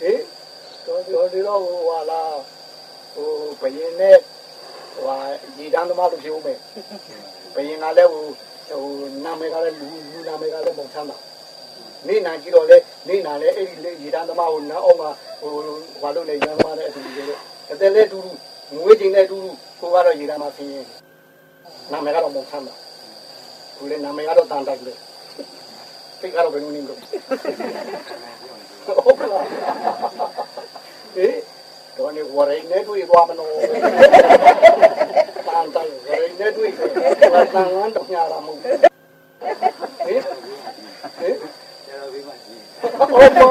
ဟေးတော့ဒီတော့ဟိုလာဟိုဘယင်းနဲ့ ဟိုရေတန်းသမားတို့ဖြစ်ဦးမယ်ဘယင်းကလည်းဟိုဟိုနာမည်ကလည်းလူလူနာမည်ကလည်းမဟုတ်ချမ်းသာနေနာကြည့်တော့လေနေနာလေအဲ့ဒီလေရေတန်းသမားကိုနားအောင်ကဟိုဘာလို့လဲရန်သမားနဲ့အတူတူလေအသက်လည်းတူတူငွေချင်းနဲ့တူတူကိုကတော့ရေတန်းမှာဆင်းရဲနာမည်ကတော့မဟုတ်ချမ်းသာကိုလည်းနာမည်ကတော့တန်တိုက်လေဖိတ်ကတော့ဘယ်လိုနေလို့ဟုတ်ကလားဟေး တော့နေဝရိနေတွေ့သွားမလို့တန်တိုက်ဝရိနေတွေ့ဘာတန်ငန်းတော့ညာလာမဟုတ်ဟေးဟေးဟုတ်ပါ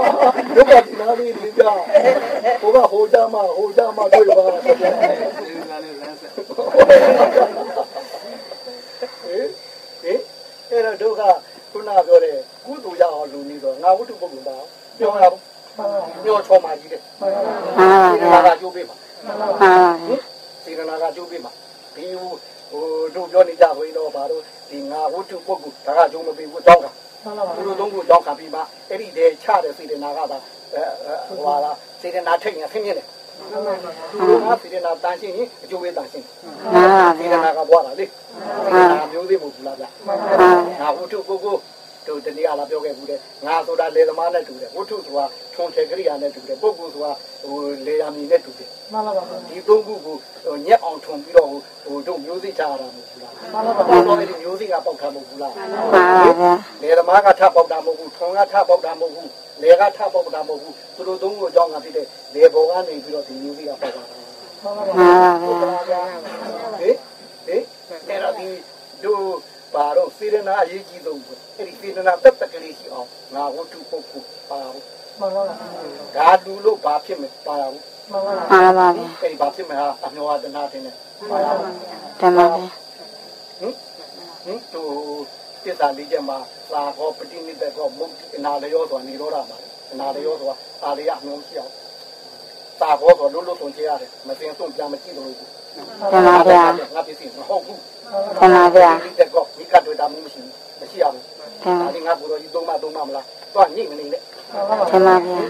ဒုက္ခဒီနာလေးဒီကြဟိုကဟိုကြမှာဟိုကြမှာတွေ့ပါဟေးဟေးအဲ့တော့ဒုက္ခခုနပြောတယ်ကုသိုလ်ရအောင်လူနေတော့ငါဝတ္ထုပုဂ္ဂိုလ်ပါပြောရဘူး ပြောချောမှကြီးတယ်မှန်ပါစေတဗျာနာကကျိုးပေးမှာမှန်ပါဗျာစေတနာကကျိုးပေးမှာဒီဟိုဟိုတို့ပြောနေကြဘိတော့ဘာလို့ဒီငါဝတ္ထုပုဂ္ဂိုလ်ဒါကကျိုးမပေးဘူးတောင်းတာသူတို့သုံးခုတောင်းခံပြီးမှအဲ့ဒီတည်းချတဲ့စေတနာကသာအဲဟိုဟာလားစေတနာထိတ်ရင်ဆင်းရဲတယ်သူတို့ကစေတနာတန်ရှင်းရင်အကျိုးပေးတန်ရှင်းမှန်ပါစေဗျာတနာကဘွားတာလေစေတနာမျိုးသေးမဟုတ်ဘူးလားဗျမှန်ပါငါဝတ္ထုပုဂ္ဂိုလ် တို့တနည်းအားလာပြောခဲ့ဘူးတဲ့ငါဆိုတာလေသမားနဲ့တူတယ်ဝတ္ထုဆိုတာထွန်ချေကရိယာနဲ့တူတယ်ပုဂ္ဂိုလ်ဆိုတာဟိုလေယာမီနဲ့တူတယ်မှန်ပါပါဗျာဒီသုံးခုကိုဟိုညက်အောင်ထွန်ပြီးတော့ဟိုတို့မျိုးစိချရတာမဟုတ်ဘူးလားမှန်ပါပါဘာလို့လဲဒီမျိုးစိကပေါက်တာမဟုတ်ဘူးလားမှန်ပါဗျာလေသမားကထပေါက်တာမဟုတ်ဘူးထွန်ကထပေါက်တာမဟုတ်ဘူးလေကထပေါက်တာမဟုတ်ဘူးသူတို့သုံးခုအကြောင်းကဖြစ်တဲ့လေဘော်ကနေပြီးတော့ဒီမျိုးစိကပေါက်တာမှန်ပါပါမှန်ပါဗျာဟေးဟေးအဲ့တော့ဒီတို့ ဘာတော့စေရနာအရေးကြီးဆုံးပဲအဲ့ဒီစေရနာတက်တက်ကလေးရှိအောင်ငါဝတ္ထုပုဂ္ဂိုလ်ပါဘူးမှန်ပါပါဓာတူလို့ဘာဖြစ်မပါဘူးမှန်ပါပါမှန်ပါဗျာအဲ့ဒီဘာဖြစ်မဟာအမျောတနာတင်တယ်ပါဘူးတမန်ဗျာဟင်ဟင်သူတစ္ဆာလေးချက်မှာသာဟောပฏิနိဒေကောမုတ်အနာလျောဆိုတာនិရောဓမှာအနာလျောဆိုတာအာရိယအနှုံးရှိအောင်သာဟောဆိုလို့လို့ဆုံးချရတယ်မစင်ဆုံးပြန်မကြည့်လို့ဘူးတမန်ဗျာငါပစ္စည်းမဟုတ်ဘူး တမန်ဗျာဒီတက်ကောဒီကတ်တွေ့တာမရှိဘူးမရှိရဘူးတမဒါန်ဒီငါပူတော်ကြီးသုံးမသုံးမမလားတော့ညိမနေနဲ့တမန်ဗျာ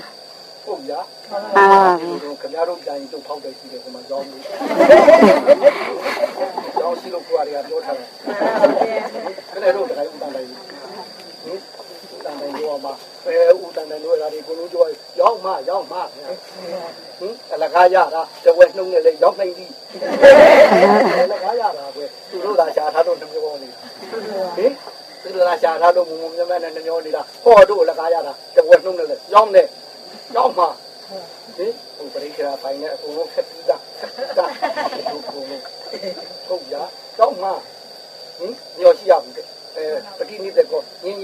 ဟုတ်ရမှန်ပါဗျာခင်ဗျားတို့ပြန်ရင်တို့ဖောက်တယ်ရှိတယ်ဟိုမှာကြောင်းလို့ကြောင်းရှိလို့ကိုယ်ရပြောထားတယ်ခဏတော့တခါဦးတန်တိုင်းဟင်ဦး တန်တိုင်းရောမှာအဲဦးတန်တိုင်းတို့ရာဒီကိုလုံးကြောရောက်မှရောက်မှဟင်အလကားရတာတဝဲနှုံးနဲ့လေရောက်နိုင်သည်အလကားရတာကွသူတို့သာရှာထားတော့နှမျိုးနေတာဟင်သူတို့သာရှာထားတော့မုံမုံမြတ်မြတ်နဲ့နှမျိုးနေတာဟောတို့အလကားရတာတဝဲနှုံးနဲ့လေရောက်နေရောက်မှဟင်ဟိုပရိက္ခရာပိုင်းနဲ့အကုန်လုံးဖက်ပြီးသားဖက်ပြီးသားဟုတ်ကုန်လုံးဟုတ်ရတော့မှဟင်ညောရှိရဘူးတဲ့အဲပတိနိတဲ့ကောညင်း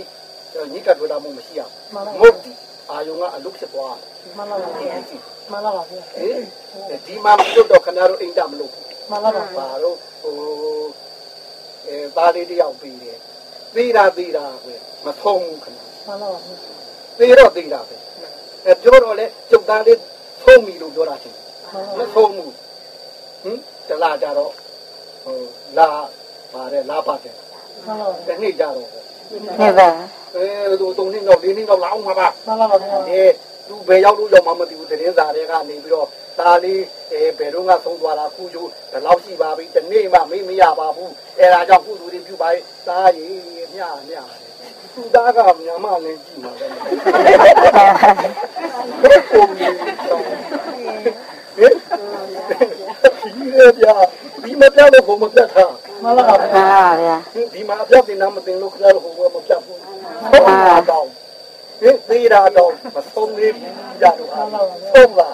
ညိကတွေ့တာမှမရှိရဘူးမဟုတ်ဒီအာယုံကအလုဖြစ်သွားမှန်ပါပါတယ်မှန်ပါပါဗျာဟင်ဒီမှာမလို့တော့ခဏတော့အိမ်တမလို့မှန်ပါပါပါတော့ဟိုအဲသားလေးတယောက်ပြီးတယ်သေးတာသေးတာပဲမထုံးဘူးခဏမှန်ပါပါသေးတော့သေးတာပဲအဲပြောတော့လေကျုပ်သားလေးထုံးပြီလို့ပြောတာချင်းမဆုံးဘူးဟင်တလားကြတော့ဟိုလာပါတယ်လာပါတယ်မှန်ပါပါတနေ့ကြတော့ နေပါအဲသူသုံးနှစ်တော့လေးနှစ်တော့လောင်းမှာပါမှန်ပါပါဗျာအဲသူဘယ်ရောက်လို့ရောက်မှမသိဘူးတရင်စာတွေကနေပြီးတော့ตาလေးအဲဘယ်တော့ကသုံးသွားတာခုကျိုးဘယ်လောက်ရှိပါပြီတနေ့မှမေးမရပါဘူးအဲဒါကြောင့်ကုသူတွေပြုပါရဲ့သားရည်မြမြသူသားကမြန်မာလင်းကြည့်မှာပဲဘယ်ပုံကြီးတော့ဟ င်ဒီရပြဒီမပြလို့ဘုံမပြတ်တာမှန်ပါပါမှန်ပါဗျာဒီမှာအပြတ်တင်နာမတင်လို့ခရလို့ဟိုကမပြတ်ဘူးဟုတ်ပါတော့ဒီသေးတာတော့မဆုံးသေးဘူးကြတော့ဆုံးလားဆုံးပါ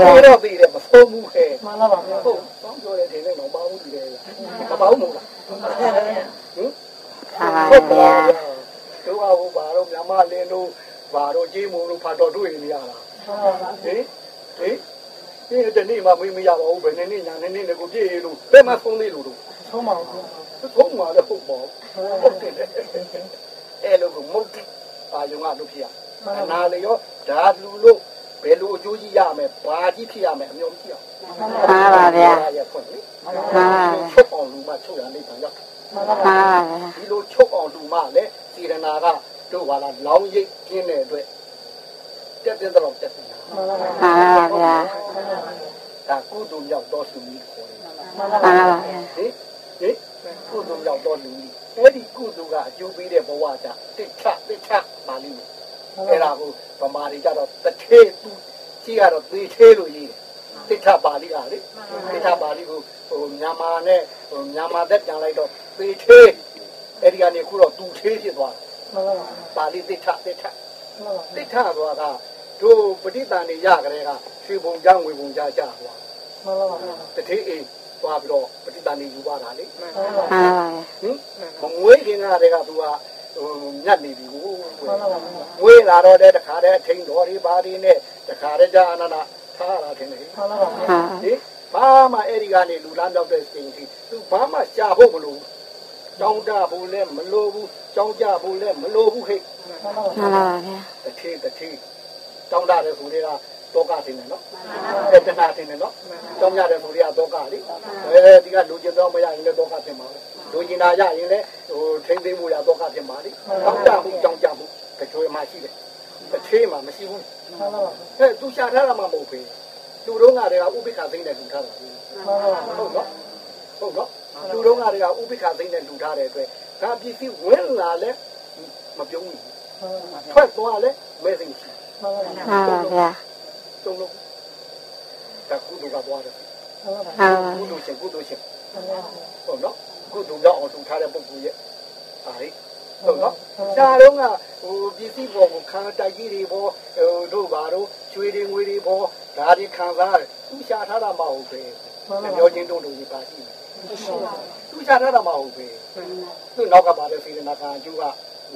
ဗျာသေးတော့သေးတယ်မဆုံးဘူးခဲမှန်ပါပါဗျာဟုတ်တောင်းပြောတဲ့ထင်နဲ့တော့မပါဘူးဒီလေမပါဘူးမို့လားဟင်မှန်ပါဟုတ်ပါဗျာတို့ကဟိုဘာတော့မြမလင်းတို့ဘာတော့ကြေးမုံတို့ဖတ်တော့တွေ့နေရတာမှန်ပါပါဟင်ဟင် ဒီတနေ့မှမေးမရပါဘူးဘယ်နေ့ညနေနေ့ကိုပြည့်လို့ဘယ်မှာဆုံးသေးလို့တို့ဆုံးပါဘူးဘုံမှာလည်းဟုတ်ပါဟုတ်တယ်အဲ့လိုကိုမုတ်တိအာယုံကလုပ်ဖြစ်ရအနာလေရောဓာလူလို့ဘယ်လိုအကျိုးကြီးရမယ်ဘာကြီးဖြစ်ရမယ်အမျိုးမရှိအောင်မှန်ပါဗျာရဖွင့်လေမှန်ပါဗျာချုပ်အောင်လူမှချုပ်ရနေပါရောက်မှန်ပါဗျာဒီလိုချုပ်အောင်လူမှလည်းစေရနာကတို့ဘာလားလောင်းရိပ်ကျင်းတဲ့အတွက် တက်တဲ့တော့တက်တယ်မှန်ပါဗျာဒါကုသိုလ်ရောက်တော့လူကြီးခေါ်တယ်မှန်ပါဗျာဟင်ဟင်ကုသိုလ်ရောက်တော့လူကြီးအဲ့ဒီကုသိုလ်ကအကျိုးပေးတဲ့ဘဝကြတိထတိထပါလိမ့်မယ်အဲ့ဒါကိုဗမာတွေကြတော့တထေသူကြီးကတော့သေသေးလို့ရေးတယ်တိထပါဠိကလေတိထပါဠိကိုဟိုမြန်မာနဲ့ဟိုမြန်မာသက်ကြံလိုက်တော့သေသေးအဲ့ဒီကနေခုတော့သူသေးဖြစ်သွားတယ်မှန်ပါပါပါဠိတိထတိထမှန်ပါတိထဆိုတာက တို့ပဋိသန္ဓေရကြတဲ့ကရွှေဘုံကြောင့်ငွေဘုံကြကြသွားမှန်ပါပါတထေးအိမ်သွားပြီးတော့ပဋိသန္ဓေယူပါတာလေမှန်ပါမှန်ပါဗျာဟင်မမွေးခင်ကတည်းကသူကဟိုညက်နေပြီကိုမှန်ပါပါမွေးလာတော့တဲ့တခါတည်းထိန်တော်တွေဘာတွေနဲ့တခါတည်းကြာအနန္ဒထားရတာထင်တယ်မှန်ပါပါမှန်ဟင်ဘာမှအဲ့ဒီကနေလူလားမြောက်တဲ့စိန်ကြီးသူဘာမှရှာဖို့မလိုဘူးတောင်းတဖို့လည်းမလိုဘူးကြောင်းကြဖို့လည်းမလိုဘူးဟဲ့မှန်ပါပါမှန်ပါဗျာတထေးတထေး တောင်းတတယ်ဆိုတွေကတောကတင်တယ်နော်အဲတနာတင်တယ်နော်တောင်းရတယ်ဆိုတွေကတောကလေအဲဒီကလူကျင်တော့မရရင်လည်းတောကတင်ပါဘူးလူကျင်တာရရင်လည်းဟိုထိမ့်သိမ်းမှုရတောကတင်ပါလေတောင်းတမှုကြောင်းကြမှုတချို့မှရှိတယ်တထေးမှမရှိဘူးမှန်ပါပါအဲသူရှာထားတာမှမဟုတ်ဘူးလူတော့ငါတွေကဥပိ္ပခသိမ့်တဲ့လူထားတာမှန်ပါပါဟုတ်နော်ဟုတ်နော်လူတော့ငါတွေကဥပိ္ပခသိမ့်တဲ့လူထားတဲ့အတွက်ဒါပစ္စည်းဝင်လာလဲမပြုံးဘူးထွက်သွားလဲမဲစိမ့်ရှိ မှန်ပါပါမှန်ပါဗျာသုံးလုံးဒါကုသိုလ်ကသွားတယ်မှန်ပါပါမှန်ပါကုသိုလ်ရှင်ကုသိုလ်ရှင်မှန်ပါပါဟုတ်နော်ကုသိုလ်ရောက်အောင်လုပ်ထားတဲ့ပုဂ္ဂိုလ်ရဲ့ဟာလေဟုတ်နော်ရှားတော့ကဟိုပစ္စည်းပေါ်ကိုခံတိုက်ကြီးတွေပေါ်ဟိုတို့ဘာတို့ချွေတွေငွေတွေပေါ်ဒါတွေခံစားတယ်သူရှားထားတာမဟုတ်ပဲမှန်ပါပါပြောချင်းတုံးတုံကြီးပါရှိတယ်သူရှားထားတာမဟုတ်ပဲသူနောက်ကပါတဲ့စေတနာခံအကျိုးက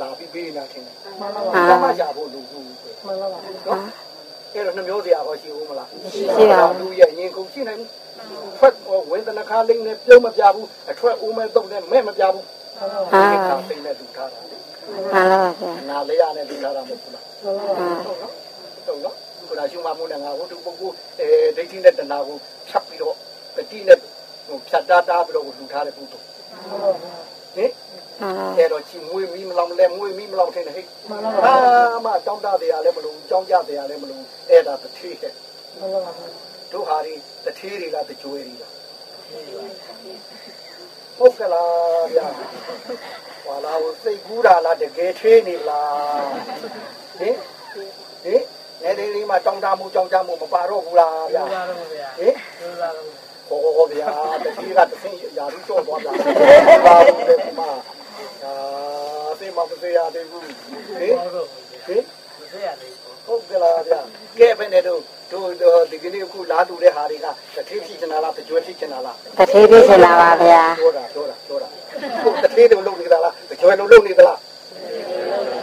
လာပြီးပေးနေတာထင်တယ်မှန်ပါပါဘာမှရှားဖို့လူဘူးပဲမှန်ပါပါနော်အဲ့တော့နှမျိုးစရာဟောရှိဦးမလားရှိပါဘူးလူရဲ့ရင်ကုန်ရှိနိုင်ဘူးထွက်ဝင်းတနခါလိမ့်နဲ့ပြုံးမပြဘူးအထွက်ဦးမဲ့တုံနဲ့မဲ့မပြဘူးမှန်ပါပါအာဒီခါသိနဲ့လူထားတာမှန်ပါဗျာနာလေးရနဲ့လူထားတာမဟုတ်ဘူးလားမှန်ပါပါဟုတ်နော်ဟုတ်နော်ခုနရှုမမှုနဲ့ငါဝတ္ထုပုဂ္ဂိုလ်အဲဒိဋ္ဌိနဲ့တဏှာကိုဖြတ်ပြီးတော့တတိနဲ့ဟိုဖြတ်တားတားပြီးတော့လူထားတဲ့ပုဂ္ဂိုလ်ဟင်မှန်ပါ အဲ့တော့ချီမွေးမီးမလောင်လဲမွေးမီးမလောင်ထင်တယ်ဟဲ့မှန်ပါဘာပါမှတောင်းတတရားလည်းမလို့ကြောင်းကြတရားလည်းမလို့အဲ့ဒါတတိဟဲ့မှန်ပါပါတို့ဟာဒီတထေးတွေကတကြွယ်တွေလားဟုတ်ကလားဗျာဟွာလာဟိုစိတ်ကူးတာလားတကယ်သေးနေလားဟင်ဟင်နေနေလေးမှာတောင်းတမှုကြောင်းကြမှုမပါတော့ဘူးလားဗျာပါတော့ဗျာဟင်ကျိုးစားတော့ဟောဟောဗျာတတိကတစ်ဆင်းရာလူတော့သွားဗျာဘာလို့လဲမ အာသိမမသိရသေးဘူးဟင်ဘောတော့ဟင်မသိရသေးဘူးဟုတ်ကလားဗျာကဲပဲနေတို့တို့ဒီကနေ့အခုလာတူတဲ့ဟာတွေကတတိဖြစ်ချင်တာလားတကြွဖြစ်ချင်တာလားတထေးပြချင်တာပါဗျာပြောတာပြောတာပြောတာဟုတ်တတိတွေလုံနေသလားတကြွလုံလုံနေသလား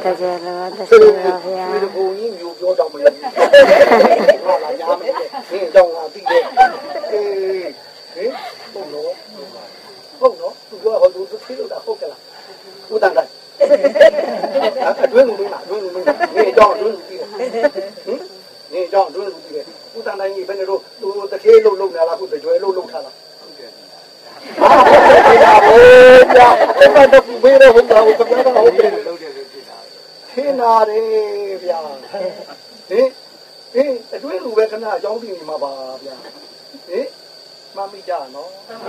တကယ်လို့တထေးပါဗျာဒီကိုကြီးမျိုးပြောတော့မလို့ဟာလာညာမယ်ဒီအကြောင်းကသိတယ်အေးဟင်ဟုတ်နော်ဟုတ်နော်သူပြောဟောသူသိလို့တာဟုတ်ကလားဦးတန်တိုင်း အတွင်းလူမင်းလားအတွင်းလူမင်းနေအကြောင်းအတွင်းလူသိတယ်ဟင်နေအကြောင်းအတွင်းလူသိတယ်ဦးတန်တိုင်းကြီးဘယ်နဲ့တော့သူတခေးလုံးလုံးနေလားခုတကြွယ်လုံးလုံးထားလားဟာဘယ်လိုလဲအဲ့ဒါတော့ဘယ်လိုဟုတ်တာဟုတ်ကဲ့ဟုတ်တယ်လုံးတယ်ဖြစ်တာခင်းနာတယ်ဗျာဟင်ဟင်အတွင်းလူပဲခဏအကြောင်းသိနေမှာပါဗျာဟင် မမိကြနော်မှန်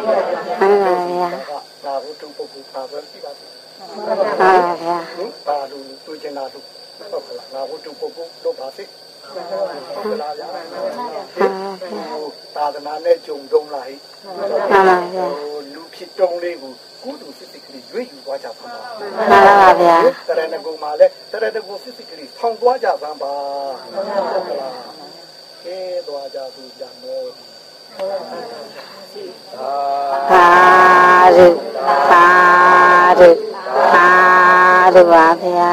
ပါဗျာဒါကဒါကိုတူပုတ်ပုတ်ခါပဲရှိပါသေးမှန်ပါဗျာဟင်ဘာလို့တွေ့ချင်တာတို့ဟုတ်ကလားငါတို့တူပုတ်ပုတ်လုပ်ပါစေဟုတ်ကလားဗျာမှန်ပါဗျာဟိုသာသနာနဲ့ကြုံတုံးလာဟိမှန်ပါဗျာဟိုလူဖြစ်တုံးလေးကိုကုသိုလ်စစ်စစ်ကလေးရွေ့ယူသွားကြပါလားမှန်ပါဗျာတရဏဂုံမှာလဲတရဏဂုံစစ်စစ်ကလေးထောင်သွားကြစမ်းပါဟုတ်ကလားကဲသွားကြသူကြမောအာ သာဓုသာဓုသာဓုပါဗျာ